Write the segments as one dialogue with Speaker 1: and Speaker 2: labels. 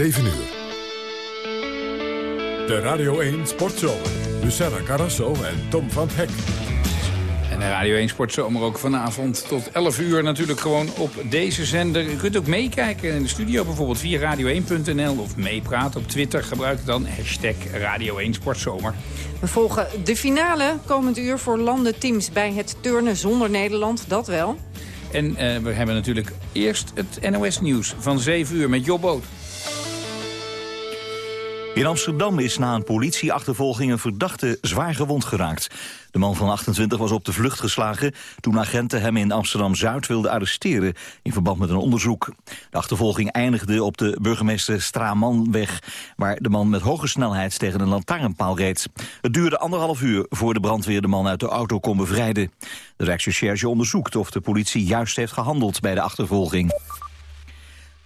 Speaker 1: 7 uur. De Radio 1 Sportzomer. Luciana Carrasso en Tom van Hek.
Speaker 2: En de Radio 1 Sportzomer ook vanavond tot 11 uur natuurlijk gewoon op deze zender. U kunt ook meekijken in de studio bijvoorbeeld via radio1.nl of meepraten op Twitter. Gebruik dan hashtag Radio 1 Sportzomer.
Speaker 3: We volgen de finale komend uur voor landenteams bij het turnen zonder Nederland, dat wel.
Speaker 2: En uh, we hebben natuurlijk eerst het NOS-nieuws van 7 uur met Job Boot.
Speaker 4: In Amsterdam is na een politieachtervolging een verdachte zwaar gewond geraakt. De man van 28 was op de vlucht geslagen toen agenten hem in Amsterdam-Zuid wilden arresteren in verband met een onderzoek. De achtervolging eindigde op de burgemeester Stramanweg, waar de man met hoge snelheid tegen een lantaarnpaal reed. Het duurde anderhalf uur voor de brandweer de man uit de auto kon bevrijden. De Rijksrecherche onderzoekt of de politie juist heeft gehandeld bij de achtervolging.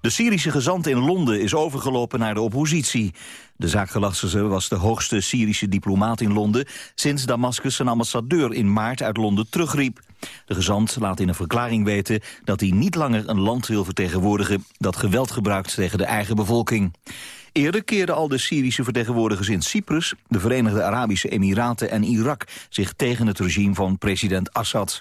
Speaker 4: De Syrische gezant in Londen is overgelopen naar de oppositie. De zaakgelastigde was de hoogste Syrische diplomaat in Londen... sinds Damascus zijn ambassadeur in maart uit Londen terugriep. De gezant laat in een verklaring weten dat hij niet langer een land wil vertegenwoordigen... dat geweld gebruikt tegen de eigen bevolking. Eerder keerden al de Syrische vertegenwoordigers in Cyprus... de Verenigde Arabische Emiraten en Irak zich tegen het regime van president Assad.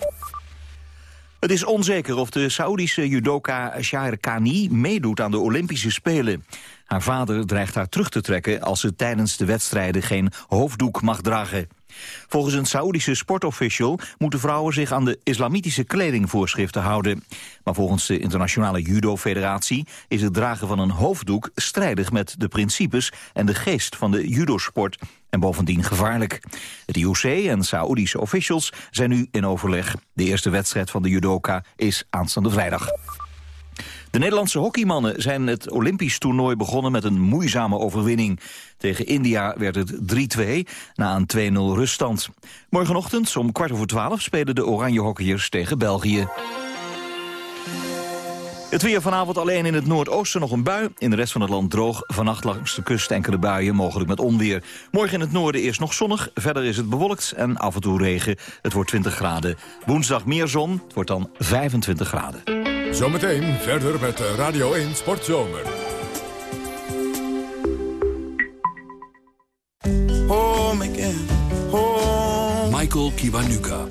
Speaker 4: Het is onzeker of de Saoedische judoka Khani meedoet aan de Olympische Spelen. Haar vader dreigt haar terug te trekken als ze tijdens de wedstrijden geen hoofddoek mag dragen. Volgens een Saoedische sportofficial moeten vrouwen zich aan de islamitische kledingvoorschriften houden. Maar volgens de Internationale Judo-federatie is het dragen van een hoofddoek strijdig met de principes en de geest van de judosport en bovendien gevaarlijk. Het IOC en Saoedische officials zijn nu in overleg. De eerste wedstrijd van de judoka is aanstaande vrijdag. De Nederlandse hockeymannen zijn het Olympisch toernooi begonnen met een moeizame overwinning. Tegen India werd het 3-2 na een 2-0 ruststand. Morgenochtend om kwart over twaalf spelen de oranje hockeyers tegen België. Het weer vanavond alleen in het noordoosten nog een bui. In de rest van het land droog. Vannacht langs de kust enkele buien, mogelijk met onweer. Morgen in het noorden eerst nog zonnig. Verder is het bewolkt en af en toe regen. Het wordt 20 graden. Woensdag meer zon. Het wordt dan 25 graden.
Speaker 1: Zometeen verder met Radio 1 Sportzomer.
Speaker 5: Home again. Home.
Speaker 6: Michael Kiwanuka.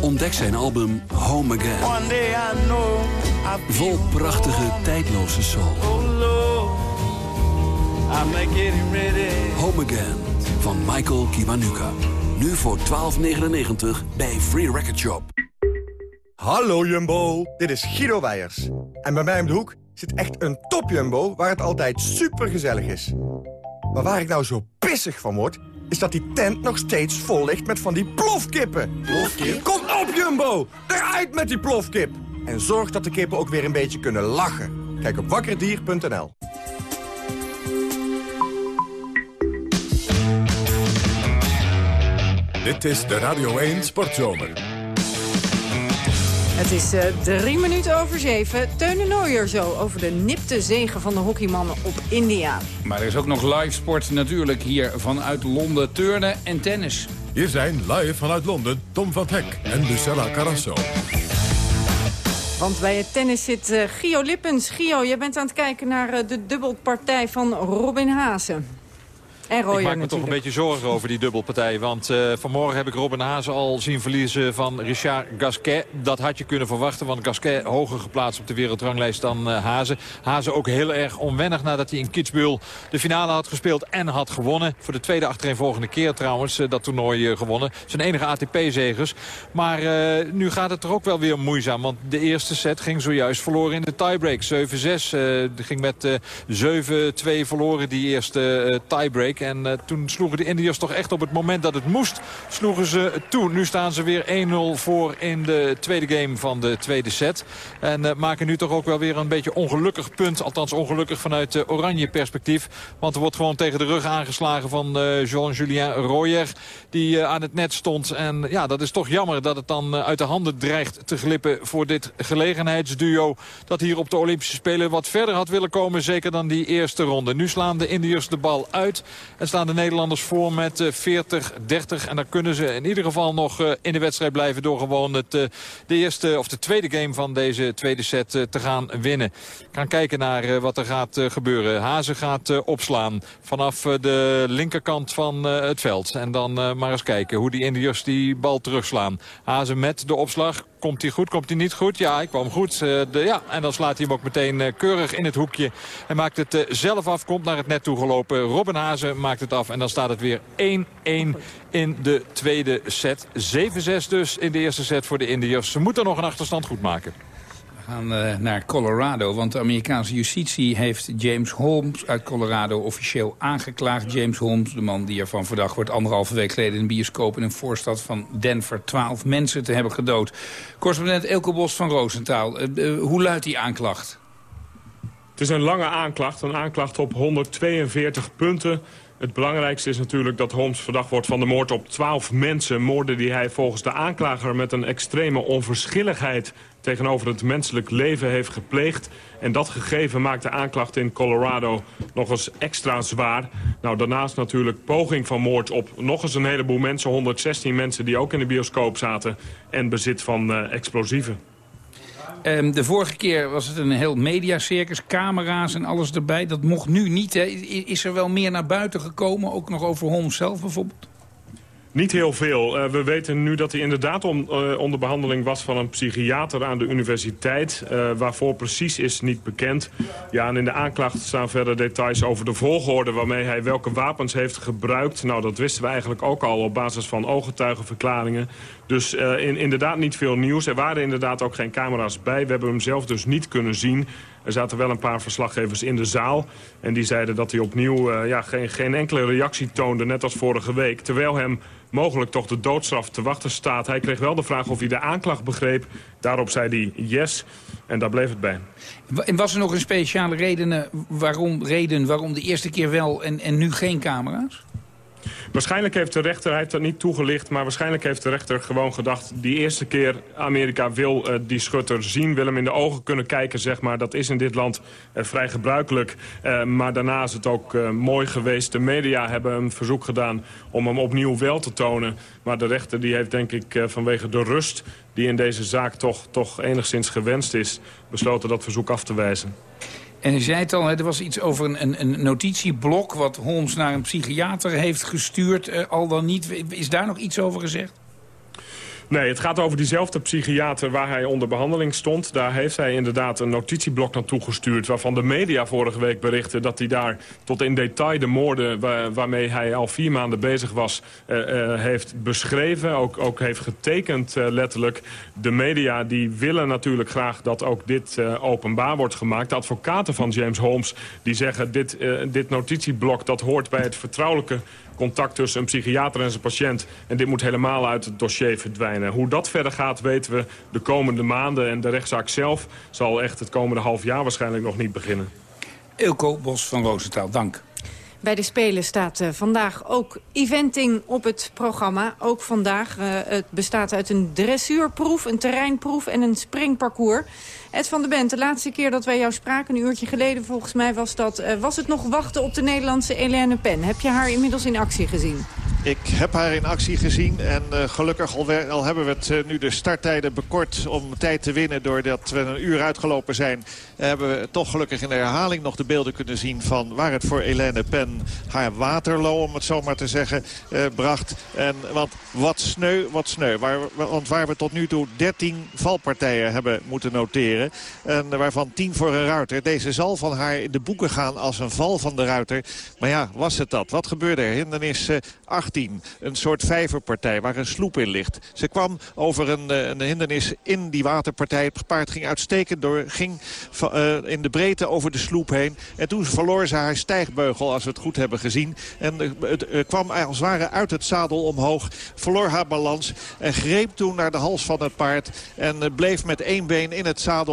Speaker 6: Ontdek zijn album Home Again.
Speaker 5: One day I know
Speaker 6: Vol prachtige, tijdloze soul.
Speaker 5: Lord, I'm getting ready.
Speaker 6: Home Again van Michael Kiwanuka. Nu voor 12,99 bij Free Record Shop.
Speaker 7: Hallo Jumbo, dit is Guido Weijers. En bij mij om de hoek zit echt een top Jumbo waar het altijd super gezellig is. Maar waar ik nou zo pissig van word, is dat die tent nog steeds vol ligt met van die plofkippen.
Speaker 5: Plofkip?
Speaker 7: Kom op Jumbo, eruit met die plofkip. En zorg dat de kippen ook weer een beetje kunnen lachen. Kijk op wakkerdier.nl.
Speaker 1: Dit is de Radio 1 Sportzomer.
Speaker 3: Het is eh, drie minuten over zeven. Teun en Nooier zo over de nipte zegen van de hockeymannen op India.
Speaker 2: Maar er is ook nog live sport natuurlijk hier vanuit Londen. Turnen en tennis.
Speaker 1: Hier zijn live vanuit Londen Tom van Hek en Lucella Carrasso.
Speaker 3: Want bij het tennis zit uh, Gio Lippens. Gio, jij bent aan het kijken naar uh, de dubbelpartij van Robin Haase. En Royer
Speaker 8: ik maak me
Speaker 3: natuurlijk.
Speaker 8: toch een beetje zorgen over die dubbelpartij. Want uh, vanmorgen heb ik Robin Hazen al zien verliezen van Richard Gasquet. Dat had je kunnen verwachten, want Gasquet hoger geplaatst op de wereldranglijst dan uh, Hazen. Hazen ook heel erg onwennig nadat hij in Kitzbühel de finale had gespeeld en had gewonnen. Voor de tweede achtereenvolgende keer trouwens uh, dat toernooi gewonnen. Zijn enige ATP-zegers. Maar nu gaat het er ook wel weer moeizaam. Want de eerste set ging zojuist verloren in de tiebreak. 7-6 ging met 7-2 verloren die eerste tiebreak. En uh, toen sloegen de Indiërs toch echt op het moment dat het moest, sloegen ze toe. Nu staan ze weer 1-0 voor in de tweede game van de tweede set. En uh, maken nu toch ook wel weer een beetje ongelukkig punt. Althans ongelukkig vanuit oranje perspectief. Want er wordt gewoon tegen de rug aangeslagen van Jean-Julien Royer. Die aan het net stond. En ja, dat is toch jammer dat het dan uit de handen dreigt te glippen voor dit gelegenheidsduo. Dat hier op de Olympische Spelen wat verder had willen komen. Zeker dan die eerste ronde. Nu slaan de Indiërs de bal uit. En staan de Nederlanders voor met 40-30. En dan kunnen ze in ieder geval nog in de wedstrijd blijven... door gewoon het, de eerste of de tweede game van deze tweede set te gaan winnen. Gaan kijken naar wat er gaat gebeuren. Hazen gaat opslaan vanaf de linkerkant van het veld. En dan maar eens kijken hoe die Indiërs die bal terugslaan. Hazen met de opslag. Komt hij goed, komt hij niet goed? Ja, hij kwam goed. Uh, de, ja, en dan slaat hij hem ook meteen uh, keurig in het hoekje. Hij maakt het uh, zelf af, komt naar het net toe gelopen. Robin Hazen maakt het af en dan staat het weer 1-1 in de tweede set. 7-6 dus in de eerste set voor de Indiërs. Ze moeten nog een achterstand goed maken
Speaker 2: gaan uh, naar Colorado. Want de Amerikaanse justitie heeft James Holmes uit Colorado officieel aangeklaagd. James Holmes, de man die ervan verdacht wordt... anderhalve week geleden in een bioscoop in een voorstad van Denver... twaalf mensen te hebben gedood. Correspondent Elke Bos van Roosentaal. Uh, hoe luidt die aanklacht?
Speaker 9: Het is een lange aanklacht. Een aanklacht op 142 punten... Het belangrijkste is natuurlijk dat Holmes verdacht wordt van de moord op 12 mensen. Moorden die hij volgens de aanklager met een extreme onverschilligheid tegenover het menselijk leven heeft gepleegd. En dat gegeven maakt de aanklacht in Colorado nog eens extra zwaar. Nou, daarnaast natuurlijk poging van moord op nog eens een heleboel mensen. 116 mensen die ook in de bioscoop zaten. En bezit van uh, explosieven.
Speaker 2: Um, de vorige keer was het een heel mediacircus, camera's en alles erbij. Dat mocht nu niet. Is er wel meer naar buiten gekomen, ook nog over Holmes zelf bijvoorbeeld?
Speaker 9: Niet heel veel. Uh, we weten nu dat hij inderdaad uh, onder behandeling was van een psychiater aan de universiteit. Uh, waarvoor precies is niet bekend. Ja, en in de aanklacht staan verder details over de volgorde waarmee hij welke wapens heeft gebruikt. Nou, dat wisten we eigenlijk ook al op basis van ooggetuigenverklaringen. Dus in, inderdaad niet veel nieuws. Er waren inderdaad ook geen camera's bij. We hebben hem zelf dus niet kunnen zien. Er zaten wel een paar verslaggevers in de zaal. En die zeiden dat hij opnieuw uh, ja, geen, geen enkele reactie toonde, net als vorige week. Terwijl hem mogelijk toch de doodstraf te wachten staat. Hij kreeg wel de vraag of hij de aanklacht begreep. Daarop zei hij yes. En daar bleef het bij.
Speaker 2: En was er nog een speciale reden waarom, reden waarom de eerste keer wel en, en nu geen camera's?
Speaker 9: Waarschijnlijk heeft de rechter, hij heeft dat niet toegelicht... maar waarschijnlijk heeft de rechter gewoon gedacht... die eerste keer Amerika wil uh, die schutter zien, wil hem in de ogen kunnen kijken, zeg maar. Dat is in dit land uh, vrij gebruikelijk. Uh, maar daarna is het ook mooi geweest. De media hebben een verzoek gedaan om hem opnieuw wel te tonen. Maar de rechter die heeft denk ik vanwege de rust die in deze zaak toch, toch enigszins gewenst is... besloten dat verzoek af te wijzen.
Speaker 2: En u zei het al, er was iets over een, een, notitieblok... wat Holmes naar een psychiater heeft gestuurd, uh, al dan niet. Is daar nog iets over gezegd?
Speaker 9: Nee, het gaat over diezelfde psychiater waar hij onder behandeling stond. Daar heeft hij inderdaad een notitieblok naartoe gestuurd... waarvan de media vorige week berichten dat hij daar tot in detail de moorden... waarmee hij al vier maanden bezig was, uh, uh, heeft beschreven. Ook, ook heeft getekend uh, letterlijk. De media die willen natuurlijk graag dat ook dit openbaar wordt gemaakt. De advocaten van James Holmes die zeggen... dit, dit notitieblok dat hoort bij het vertrouwelijke contact tussen een psychiater en zijn patiënt. En dit moet helemaal uit het dossier verdwijnen. Hoe dat verder gaat weten we de komende maanden. En de rechtszaak zelf zal echt het komende half jaar waarschijnlijk nog niet beginnen.
Speaker 2: Ilko Bos van Roosentaal, dank.
Speaker 3: Bij de Spelen staat uh, vandaag ook eventing op het programma. Ook vandaag. Uh, het bestaat uit een dressuurproef, een terreinproef en een springparcours. Ed van de Bent, de laatste keer dat wij jou spraken, een uurtje geleden volgens mij was dat... Uh, was het nog wachten op de Nederlandse Helene Pen? Heb je haar inmiddels in actie gezien?
Speaker 10: Ik heb haar in actie gezien en uh, gelukkig al, hebben we het uh, nu de starttijden bekort om tijd te winnen doordat we een uur uitgelopen zijn. Hebben we toch gelukkig in de herhaling nog de beelden kunnen zien van waar het voor Helene Pen haar Waterloo, om het zo maar te zeggen, bracht. En, want wat sneu, wat sneu. Waar, want waar we tot nu toe 13 valpartijen hebben moeten noteren. En waarvan 10 voor een ruiter. Deze zal van haar in de boeken gaan als een val van de ruiter. Maar ja, was het dat? Wat gebeurde er? Hindernis 18. Een soort vijverpartij waar een sloep in ligt. Ze kwam over een, eh, een hindernis in die waterpartij. Het paard ging uitstekend door, ging uh, in de breedte over de sloep heen. En toen verloor ze haar stijgbeugel, als we het goed hebben gezien. En uh, het kwam als het ware uit het zadel omhoog. Verloor haar balans en greep toen naar de hals van het paard. En bleef met één been in het zadel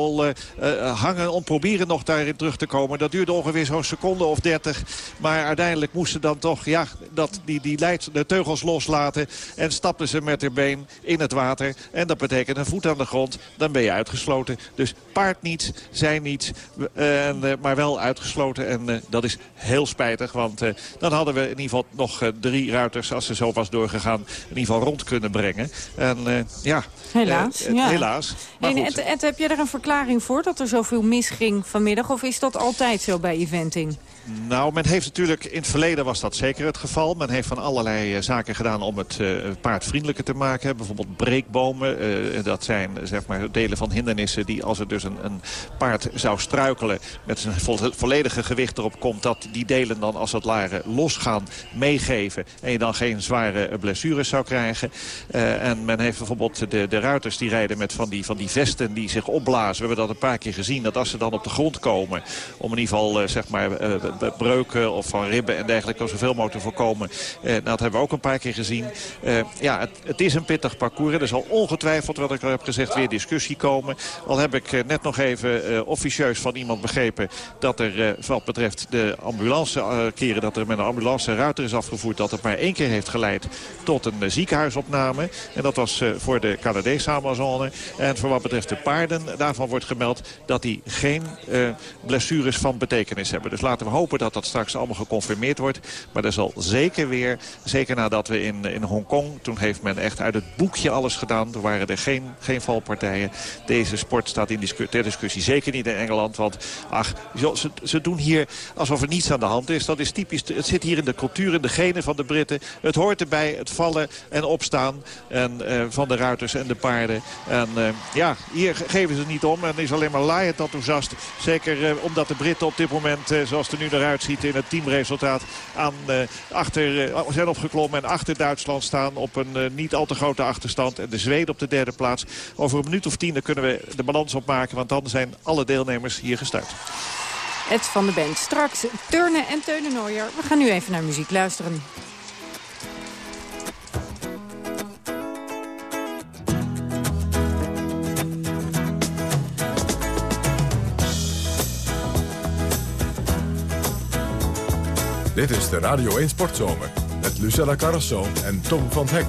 Speaker 10: hangen om proberen nog daarin terug te komen. Dat duurde ongeveer zo'n seconde of dertig. Maar uiteindelijk moesten dan toch ja, dat, die, die leids dat de teugels loslaten en stappen ze met haar been in het water. En dat betekent een voet aan de grond, dan ben je uitgesloten. Dus paard niet, zij niet, en, maar wel uitgesloten. En dat is heel spijtig, want dan hadden we in ieder geval nog drie ruiters... als ze zo was doorgegaan, in ieder geval rond kunnen brengen. En ja...
Speaker 3: Helaas.
Speaker 10: ja. Helaas.
Speaker 3: en, heb je er een verklaring voor dat er zoveel misging vanmiddag? Of is dat altijd zo bij eventing?
Speaker 10: Nou, men heeft natuurlijk, in het verleden was dat zeker het geval. Men heeft van allerlei uh, zaken gedaan om het uh, paard vriendelijker te maken. Bijvoorbeeld breekbomen. Uh, dat zijn zeg maar, delen van hindernissen die als er dus een, een paard zou struikelen... met zijn vo volledige gewicht erop komt... dat die delen dan als het ware losgaan, meegeven... en je dan geen zware blessures zou krijgen. en men heeft bijvoorbeeld de, de ruiters die rijden met van die, van die vesten die zich opblazen. We hebben dat een paar keer gezien. Dat als ze dan op de grond komen, om in ieder geval zeg maar breuken of van ribben en dergelijke... zoveel mogelijk te voorkomen. Eh, nou, dat hebben we ook een paar keer gezien. Eh, ja, het, het, is een pittig parcours. Er zal ongetwijfeld, wat ik al heb gezegd, weer discussie komen. Al heb ik eh, net nog even officieus van iemand begrepen... dat er wat betreft de ambulance keren... dat er met een ambulance ruiter is afgevoerd... dat het maar één keer heeft geleid tot een ziekenhuisopname. En dat was voor de Canadese Amazone. En voor wat betreft de paarden, daarvan wordt gemeld... dat die geen blessures van betekenis hebben. Dus laten we hopen dat dat straks allemaal geconfirmeerd wordt. Maar er zal zeker weer, zeker nadat we in, in Hongkong... toen heeft men echt uit het boekje alles gedaan. Er waren er geen, geen valpartijen. Deze sport staat in ter discussie. Zeker niet in Engeland. Want ach, ze, ze doen hier alsof er niets aan de hand is. Dat is typisch. Het zit hier in de cultuur, in de genen van de Britten. Het hoort erbij, het vallen en opstaan en, uh, van de ruiters en de paarden. En uh, ja, hier geven ze niet om. En is alleen maar laaiend enthousiast. Zeker uh, omdat de Britten op dit moment, zoals er nu eruit ziet in het teamresultaat aan, uh, achter, uh, zijn opgeklommen en achter Duitsland staan op een uh, niet al te grote achterstand. En de Zweden op de derde plaats. Over een minuut of tien kunnen we de balans opmaken, want dan zijn alle deelnemers hier gestart.
Speaker 3: Ed van de Band. Straks Turnen en Teunenooier. We gaan nu even naar muziek luisteren.
Speaker 1: Dit is de Radio 1 Sportzomer met Lucella Carrasso en Tom van Hek.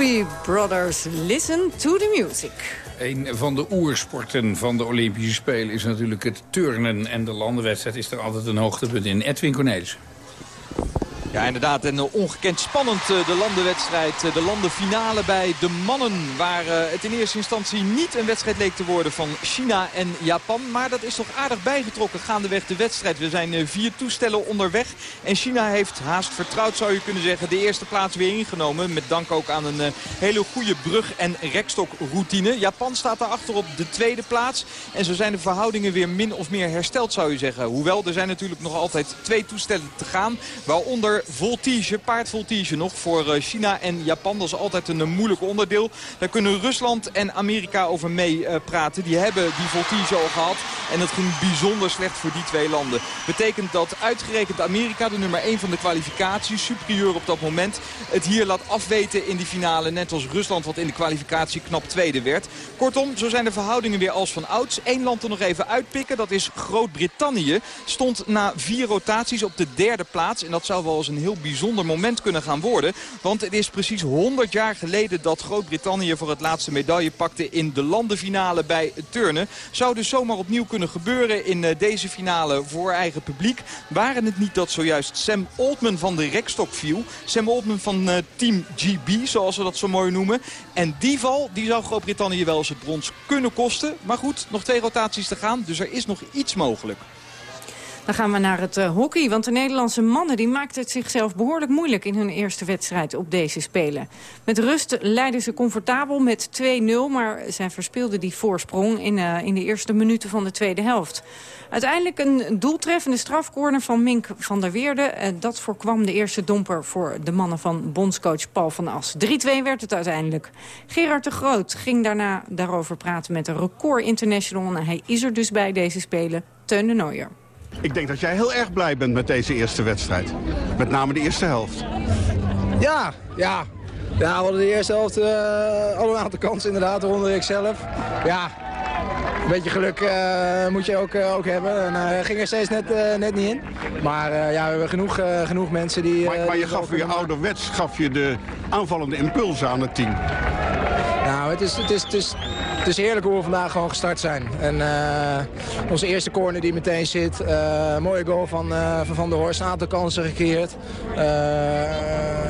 Speaker 3: Doobie Brothers, listen to the music.
Speaker 2: Een van de oersporten van de Olympische Spelen is natuurlijk het turnen. En de landenwedstrijd is er altijd een hoogtepunt in. Edwin Cornelis.
Speaker 11: Ja, inderdaad. En ongekend spannend eh, de landenwedstrijd. Eh, de landenfinale bij de mannen. Waar eh, het in eerste instantie niet een wedstrijd leek te worden van China en Japan. Maar dat is toch aardig bijgetrokken gaandeweg de wedstrijd. We zijn vier toestellen onderweg. En China heeft haast vertrouwd zou je kunnen zeggen de eerste plaats weer ingenomen. Met dank ook aan een hele goede brug- en rekstokroutine. Japan staat daarachter op de tweede plaats. En zo zijn de verhoudingen weer min of meer hersteld zou je zeggen. Hoewel er zijn natuurlijk nog altijd twee toestellen te gaan. Waaronder voltige, paardvoltige nog voor eh, China en Japan. Dat is altijd een moeilijk onderdeel. Daar kunnen Rusland en Amerika over mee eh, praten. Die hebben die voltige al gehad. En het ging bijzonder slecht voor die twee landen. Betekent dat uitgerekend Amerika, de nummer 1 van de kwalificatie, superieur op dat moment, het hier laat afweten in die finale. Net als Rusland wat in de kwalificatie knap tweede werd. Kortom, zo zijn de verhoudingen weer als van ouds. Eén land er nog even uitpikken, dat is Groot-Brittannië. Stond na vier rotaties op de derde plaats. En dat zou wel eens een heel bijzonder moment kunnen gaan worden. Want het is precies 100 jaar geleden dat Groot-Brittannië voor het laatste medaille pakte in de landenfinale bij turnen. Zou dus zomaar opnieuw kunnen gebeuren in eh, deze finale voor eigen publiek. Waren het niet dat zojuist Sam Altman van de rekstok viel. Sam Altman van uh, Team GB, zoals we dat zo mooi noemen. En die val die zou Groot-Brittannië wel eens het brons kunnen kosten. Maar goed, nog twee rotaties te gaan, dus er is nog iets mogelijk.
Speaker 3: Dan gaan we naar het uh, hockey, want de Nederlandse mannen die maakten het zichzelf behoorlijk moeilijk in hun eerste wedstrijd op deze Spelen. Met rust leidden ze comfortabel met 2-0, maar zij verspeelden die voorsprong in, uh, in de eerste minuten van de tweede helft. Uiteindelijk een doeltreffende strafcorner van Mink van der Weerde. Uh, dat voorkwam de eerste domper voor de mannen van bondscoach Paul van As. 3-2 werd het uiteindelijk. Gerard de Groot ging daarna daarover praten met een record international. En hij is er dus bij deze Spelen, Teun de Nooier.
Speaker 12: Ik denk dat jij heel erg blij bent met deze eerste wedstrijd. Met name de eerste helft.
Speaker 13: Ja, ja. Ja, we hadden de eerste helft uh, al een aantal kansen inderdaad, onder ik zelf. Ja, een beetje geluk uh, moet je ook, uh, ook hebben. En ging er steeds net, net niet in. Maar ja, we hebben genoeg, genoeg mensen die...
Speaker 12: maar, maar je gaf weer ouderwets gaf je de aanvallende impuls aan het team.
Speaker 13: Nou, het is, het is, het is, het is heerlijk hoe we vandaag gewoon gestart zijn. En uh, onze eerste corner die meteen zit. Uh, mooie goal van, uh, van Van der Horst. Een aantal kansen gecreëerd.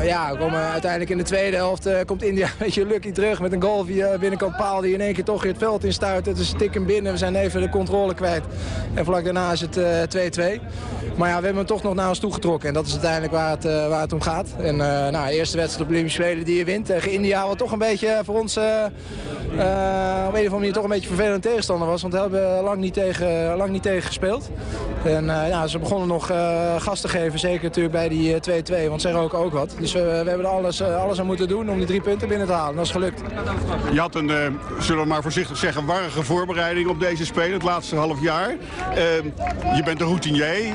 Speaker 13: ja, we komen uiteindelijk in de tweede helft. komt India een beetje lucky terug met een goal via binnenkant paal. Die in één keer toch weer het veld instuit. Het is tik hem binnen. We zijn even de controle kwijt. En vlak daarna is het 2-2. maar ja, we hebben hem toch nog naar ons toe getrokken. En dat is uiteindelijk waar het, waar het om gaat. En nou, eerste wedstrijd op Olympische Spelen die je wint tegen India. Wat toch een beetje voor ons op een of andere manier toch een beetje vervelend tegenstander was. Want we hebben lang niet tegen, lang niet tegen gespeeld. En uh, ja, ze begonnen nog uh, gas te geven, zeker natuurlijk bij die 2-2. want ze roken ook wat. Dus we, we hebben er alles, uh, alles aan moeten doen om die drie punten binnen te halen. Dat is gelukt.
Speaker 12: Je had een, zullen we maar voorzichtig zeggen, warrige voorbereiding op deze Spelen. Het laatste half jaar. je bent de routinier,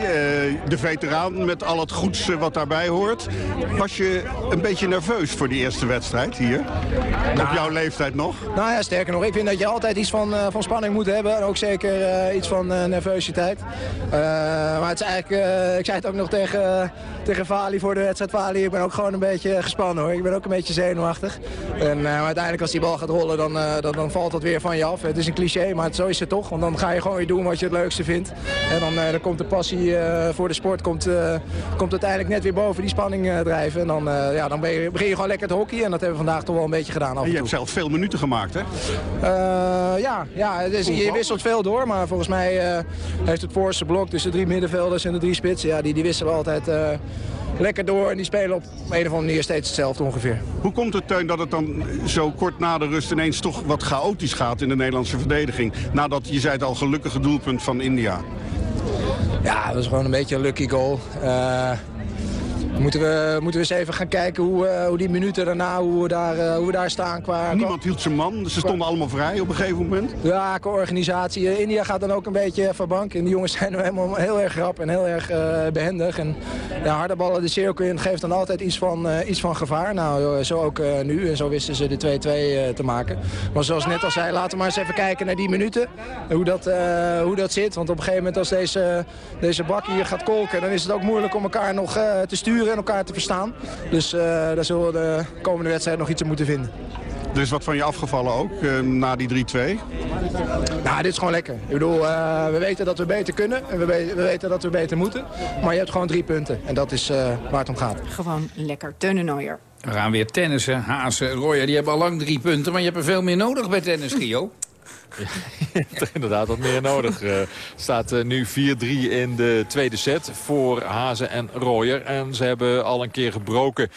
Speaker 12: de veteraan met al het goeds wat daarbij hoort. Was je een beetje nerveus voor die eerste wedstrijd hier? Nou, op jouw leeftijd nog?
Speaker 13: Nou ja, sterker nog. Ik vind dat je altijd iets van, uh, van spanning moet hebben. En ook zeker uh, iets van uh, nervositeit. maar het is eigenlijk, ik zei het ook nog tegen, tegen Vali voor de wedstrijd. Vali, ik ben ook gewoon een beetje gespannen hoor. Ik ben ook een beetje zenuwachtig. En maar uiteindelijk als die bal gaat rollen, dan, dan, dan, valt dat weer van je af. Het is een cliché, maar zo is het toch. Want dan ga je gewoon weer doen wat je het leukste vindt. En dan, dan komt de passie voor de sport komt, komt uiteindelijk net weer boven die spanning drijven. En dan, ja, dan ben je, begin je gewoon lekker te hockey. En dat hebben we vandaag toch wel een beetje gedaan af en,
Speaker 12: en veel minuten gemaakt hè?
Speaker 13: Uh, ja, ja dus je wisselt veel door. Maar volgens mij uh, heeft het voorste blok tussen de drie middenvelders en de drie spitsen. Ja, die, die wisselen altijd uh, lekker door. En die spelen op een of andere manier steeds hetzelfde ongeveer.
Speaker 12: Hoe komt het, Teun, dat het dan zo kort na de rust ineens toch wat chaotisch gaat in de Nederlandse verdediging? Nadat, je zei het al, gelukkige doelpunt van India.
Speaker 13: Ja, dat is gewoon een beetje een lucky goal. Moeten we, moeten we eens even gaan kijken hoe, uh, hoe die minuten daarna, hoe we daar, uh, hoe we daar staan qua...
Speaker 12: Niemand hield zijn man, ze stonden allemaal vrij op een gegeven moment.
Speaker 13: Ja, qua organisatie. India gaat dan ook een beetje van bank. En die jongens zijn helemaal heel erg grap en heel erg uh, behendig. En ja, harde ballen de cirkel in geeft dan altijd iets van, iets van gevaar. Nou, zo ook nu. En zo wisten ze de 2-2 te maken. Maar zoals net al zei, laten we maar eens even kijken naar die minuten. Hoe dat, hoe dat zit. Want op een gegeven moment als deze, deze bak hier gaat kolken... dan is het ook moeilijk om elkaar nog te sturen sturen en elkaar te verstaan. Dus daar zullen we de komende wedstrijd nog iets aan moeten vinden.
Speaker 12: Er is wat van je afgevallen ook, na die 3-2?
Speaker 13: Nou, dit is gewoon lekker. Ik bedoel, we weten dat we beter kunnen en we, we, weten dat we beter moeten. Maar je hebt gewoon drie punten en dat is waar het om gaat.
Speaker 3: Gewoon lekker. Teunenooier.
Speaker 2: We gaan weer tennissen. Hazen, Royer, die hebben al lang drie punten. Maar je hebt er veel meer nodig bij tennis, Gio.
Speaker 8: Je hebt er inderdaad wat meer nodig. Uh, staat uh, nu 4-3 in de tweede set voor Hazen en Royer. En ze hebben al een keer gebroken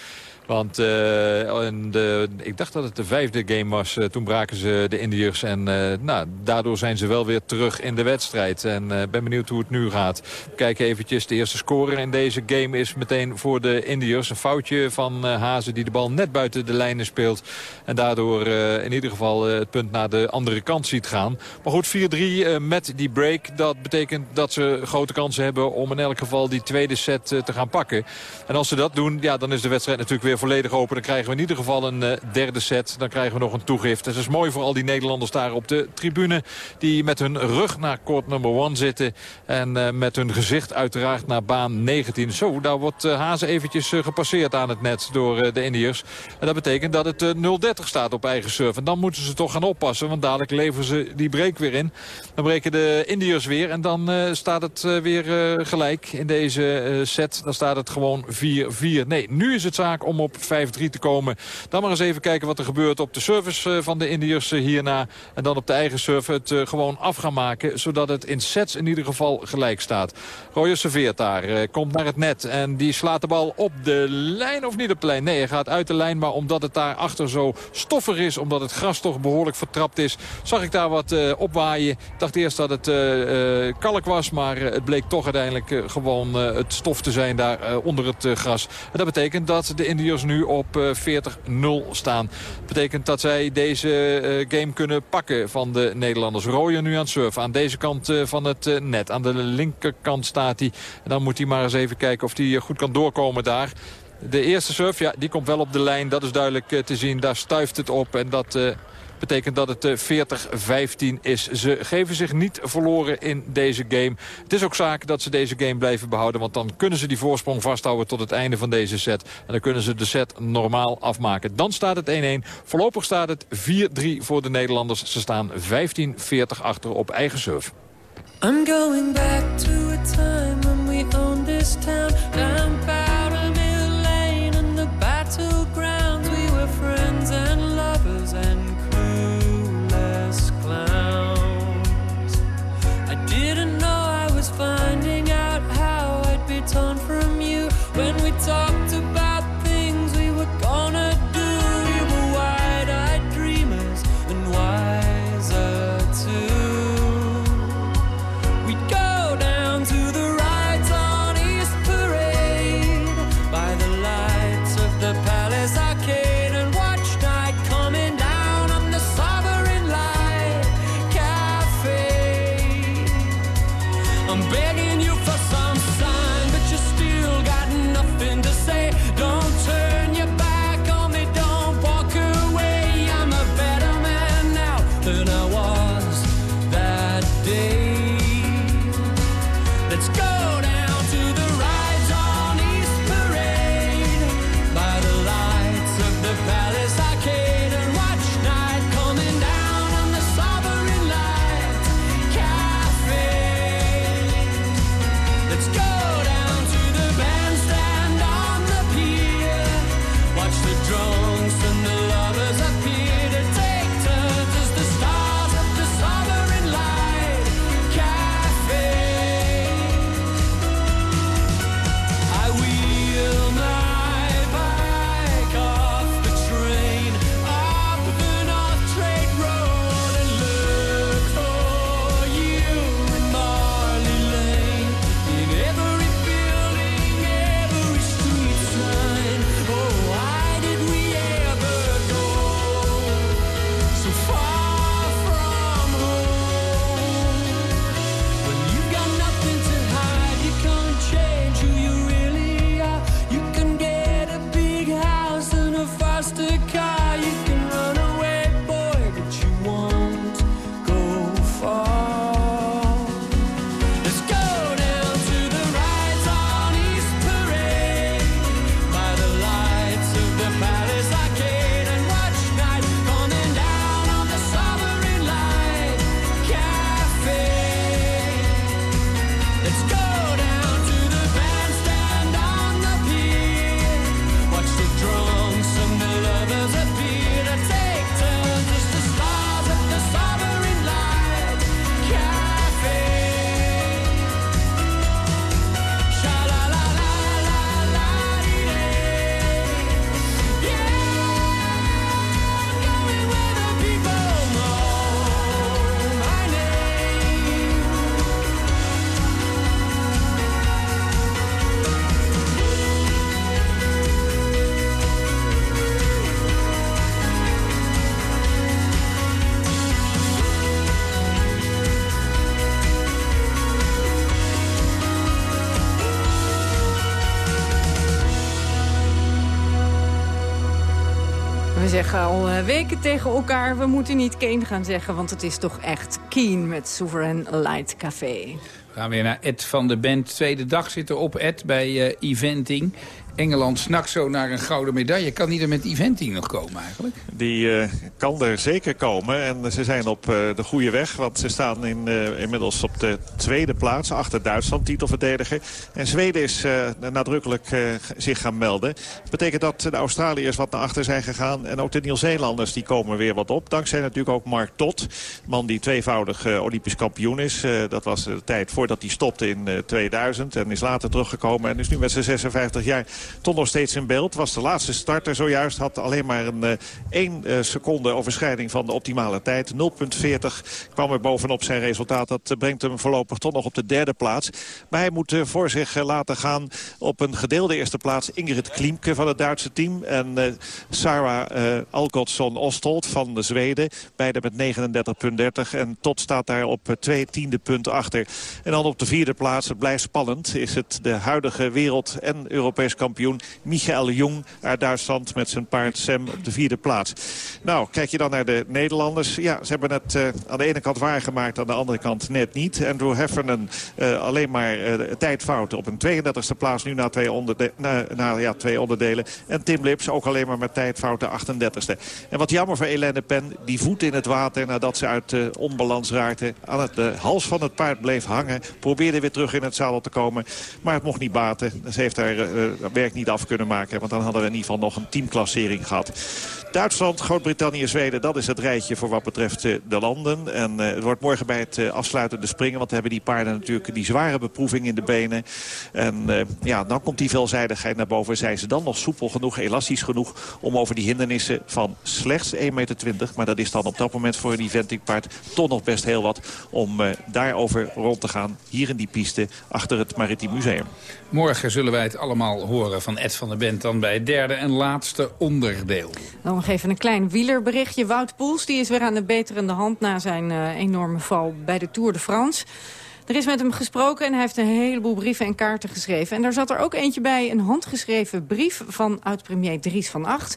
Speaker 8: want uh, de, ik dacht dat het de vijfde game was. Uh, toen braken ze de Indiërs. En uh, nou, daardoor zijn ze wel weer terug in de wedstrijd. En ben benieuwd hoe het nu gaat. Kijk eventjes. De eerste scorer in deze game is meteen voor de Indiërs. Een foutje van Hazen die de bal net buiten de lijnen speelt. En daardoor in ieder geval het punt naar de andere kant ziet gaan. Maar goed, 4-3 met die break. Dat betekent dat ze grote kansen hebben om in elk geval die tweede set te gaan pakken. En als ze dat doen, ja, dan is de wedstrijd natuurlijk weer volledig open. Dan krijgen we in ieder geval een uh, derde set. Dan krijgen we nog een toegift. Het is mooi voor al die Nederlanders daar op de tribune. Die met hun rug naar court number one zitten. En uh, met hun gezicht uiteraard naar baan 19. Zo, daar wordt uh, Hazen eventjes gepasseerd aan het net door de Indiërs. En dat betekent dat het 0-30 staat op eigen serve. En dan moeten ze toch gaan oppassen. Want dadelijk leveren ze die break weer in. Dan breken de Indiërs weer. En dan staat het weer gelijk in deze set. Dan staat het gewoon 4-4. Nee, nu is het zaak om op op 5-3 te komen. Dan maar eens even kijken wat er gebeurt op de service eh, van de Indiërs eh, hierna. En dan op de eigen serve het eh, gewoon af gaan maken. Zodat het in sets in ieder geval gelijk staat. Royer serveert daar. Komt naar het net. En die slaat de bal op de lijn of niet op de lijn. Nee, hij gaat uit de lijn. Maar omdat het daar achter zo stoffig is. Omdat het gras toch behoorlijk vertrapt is. Zag ik daar wat opwaaien. Ik dacht eerst dat het kalk was. Maar het bleek toch uiteindelijk gewoon het stof te zijn daar onder het gras. En dat betekent dat de Indiërs nu op 40-0 staan. Dat betekent dat zij deze uh, game kunnen pakken van de Nederlanders. Rooien nu aan het surfen. Aan deze kant uh, van het net. Aan de linkerkant staat hij. En dan moet hij maar eens even kijken of hij goed kan doorkomen daar. De eerste surf, ja, die komt wel op de lijn. Dat is duidelijk te zien. Daar stuift het op. En dat betekent dat het 40-15 is. Ze geven zich niet verloren in deze game. Het is ook zaak dat ze deze game blijven behouden. Want dan kunnen ze die voorsprong vasthouden tot het einde van deze set. En dan kunnen ze de set normaal afmaken. Dan staat het 1-1. Voorlopig staat het 4-3 voor de Nederlanders. Ze staan 15-40 achter op eigen when we. We
Speaker 3: zeggen al eh, weken tegen elkaar, we moeten niet Kane gaan zeggen... want het is toch echt Keen met Sovereign Light Café.
Speaker 2: We gaan weer naar Ed van de Band. Tweede dag zitten op Ed bij eh, Eventing. Engeland snakt zo naar een gouden medaille. Kan die er met Eventing nog komen eigenlijk?
Speaker 10: Die eh, kan er zeker komen. En ze zijn op eh, de goede weg. Want ze staan in, eh, inmiddels op de tweede plaats. Achter Duitsland, titelverdediger. En Zweden is nadrukkelijk zich gaan melden. Dat betekent dat de Australiërs wat naar achter zijn gegaan. En ook de Nieuw-Zeelanders die komen weer wat op. Dankzij natuurlijk ook Mark Todd. Man die tweevoudig Olympisch kampioen is. Dat was de tijd voordat hij stopte in eh, 2000. En is later teruggekomen. En is nu met zijn 56 jaar toch nog steeds in beeld. Was de laatste starter zojuist. Had alleen maar een eh, 1 eh, seconde overschrijding van de optimale tijd. 0,40 kwam er bovenop zijn resultaat. Dat eh, brengt hem voorlopig toch nog op de derde plaats. Maar hij moet eh, voor zich eh, laten gaan op een gedeelde eerste plaats. Ingrid Klimke van het Duitse team. En eh, Sarah eh Algotsson Ostold van de Zweden. Beide met 39,30. En tot staat daar op eh, twee tiende punten achter. En dan op de vierde plaats, het blijft spannend... is het de huidige wereld- en Europees kampioen Michael Jong uit Duitsland... met zijn paard Sam op de vierde plaats. Nou, kijk je dan naar de Nederlanders. Ja, ze hebben het eh, aan de ene kant waargemaakt, aan de andere kant net niet. Andrew Heffernan eh, alleen maar tijdfouten op een 32e plaats... nu na twee, ja, onderdelen. En Tim Lips ook alleen maar met tijdfouten 38e. En wat jammer voor Helene Pen, die voet in het water... nadat ze uit uh, onbalans raakte, aan het, hals van het paard bleef hangen. Probeerde weer terug in het zadel te komen, maar het mocht niet baten. Ze heeft haar werk niet af kunnen maken, want dan hadden we in ieder geval nog een teamklassering gehad. Duitsland, Groot-Brittannië, Zweden, dat is het rijtje voor wat betreft uh, de landen. En uh, het wordt morgen bij het uh, afsluitende springen, want hebben die paarden natuurlijk die zware beproeving in de benen. En ja, dan komt die veelzijdigheid naar boven. Zijn ze dan nog soepel genoeg, elastisch genoeg om over die hindernissen van slechts 1,20 meter, maar dat is dan op dat moment voor een eventingpaard toch nog best heel wat om daarover rond te gaan. Hier in die piste achter het Maritiem Museum.
Speaker 2: Morgen zullen wij het allemaal horen van Ed van der Bent dan bij het derde en laatste onderdeel.
Speaker 3: Dan nog even een klein wielerberichtje. Wout Poels die is weer aan de beterende hand na zijn uh, enorme val bij de Tour de France. Er is met hem gesproken en hij heeft een heleboel brieven en kaarten geschreven. En daar zat er ook eentje bij, een handgeschreven brief van oud-premier Dries van Acht.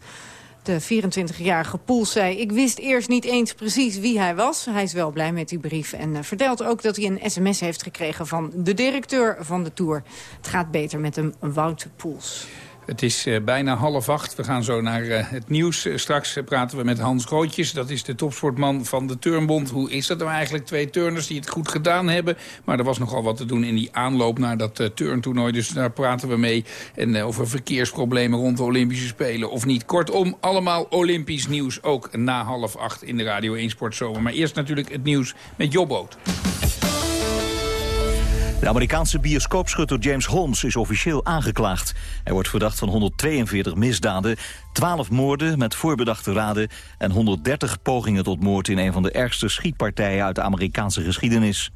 Speaker 3: De 24-jarige Poels zei, ik wist eerst niet eens precies wie hij was. Hij is wel blij met die brief en uh, vertelt ook dat hij een sms heeft gekregen van de directeur van de Tour. Het gaat beter met hem, Wout Poels.
Speaker 2: Het is uh, bijna half acht. We gaan zo naar uh, het nieuws. Uh, straks praten we met Hans Grootjes. Dat is de topsportman van de Turnbond. Hoe is dat nou eigenlijk? Twee turners die het goed gedaan hebben. Maar er was nogal wat te doen in die aanloop naar dat turntoernooi. Dus daar praten we mee. En over verkeersproblemen rond de Olympische Spelen of niet. Kortom, allemaal Olympisch nieuws. Ook na half acht in de Radio 1 Sportzomer. Maar eerst natuurlijk het nieuws met Jobboot.
Speaker 4: De Amerikaanse bioscoopschutter James Holmes is officieel aangeklaagd. Hij wordt verdacht van 142 misdaden, 12 moorden met voorbedachte raden... en 130 pogingen tot moord in een van de ergste schietpartijen uit de Amerikaanse geschiedenis.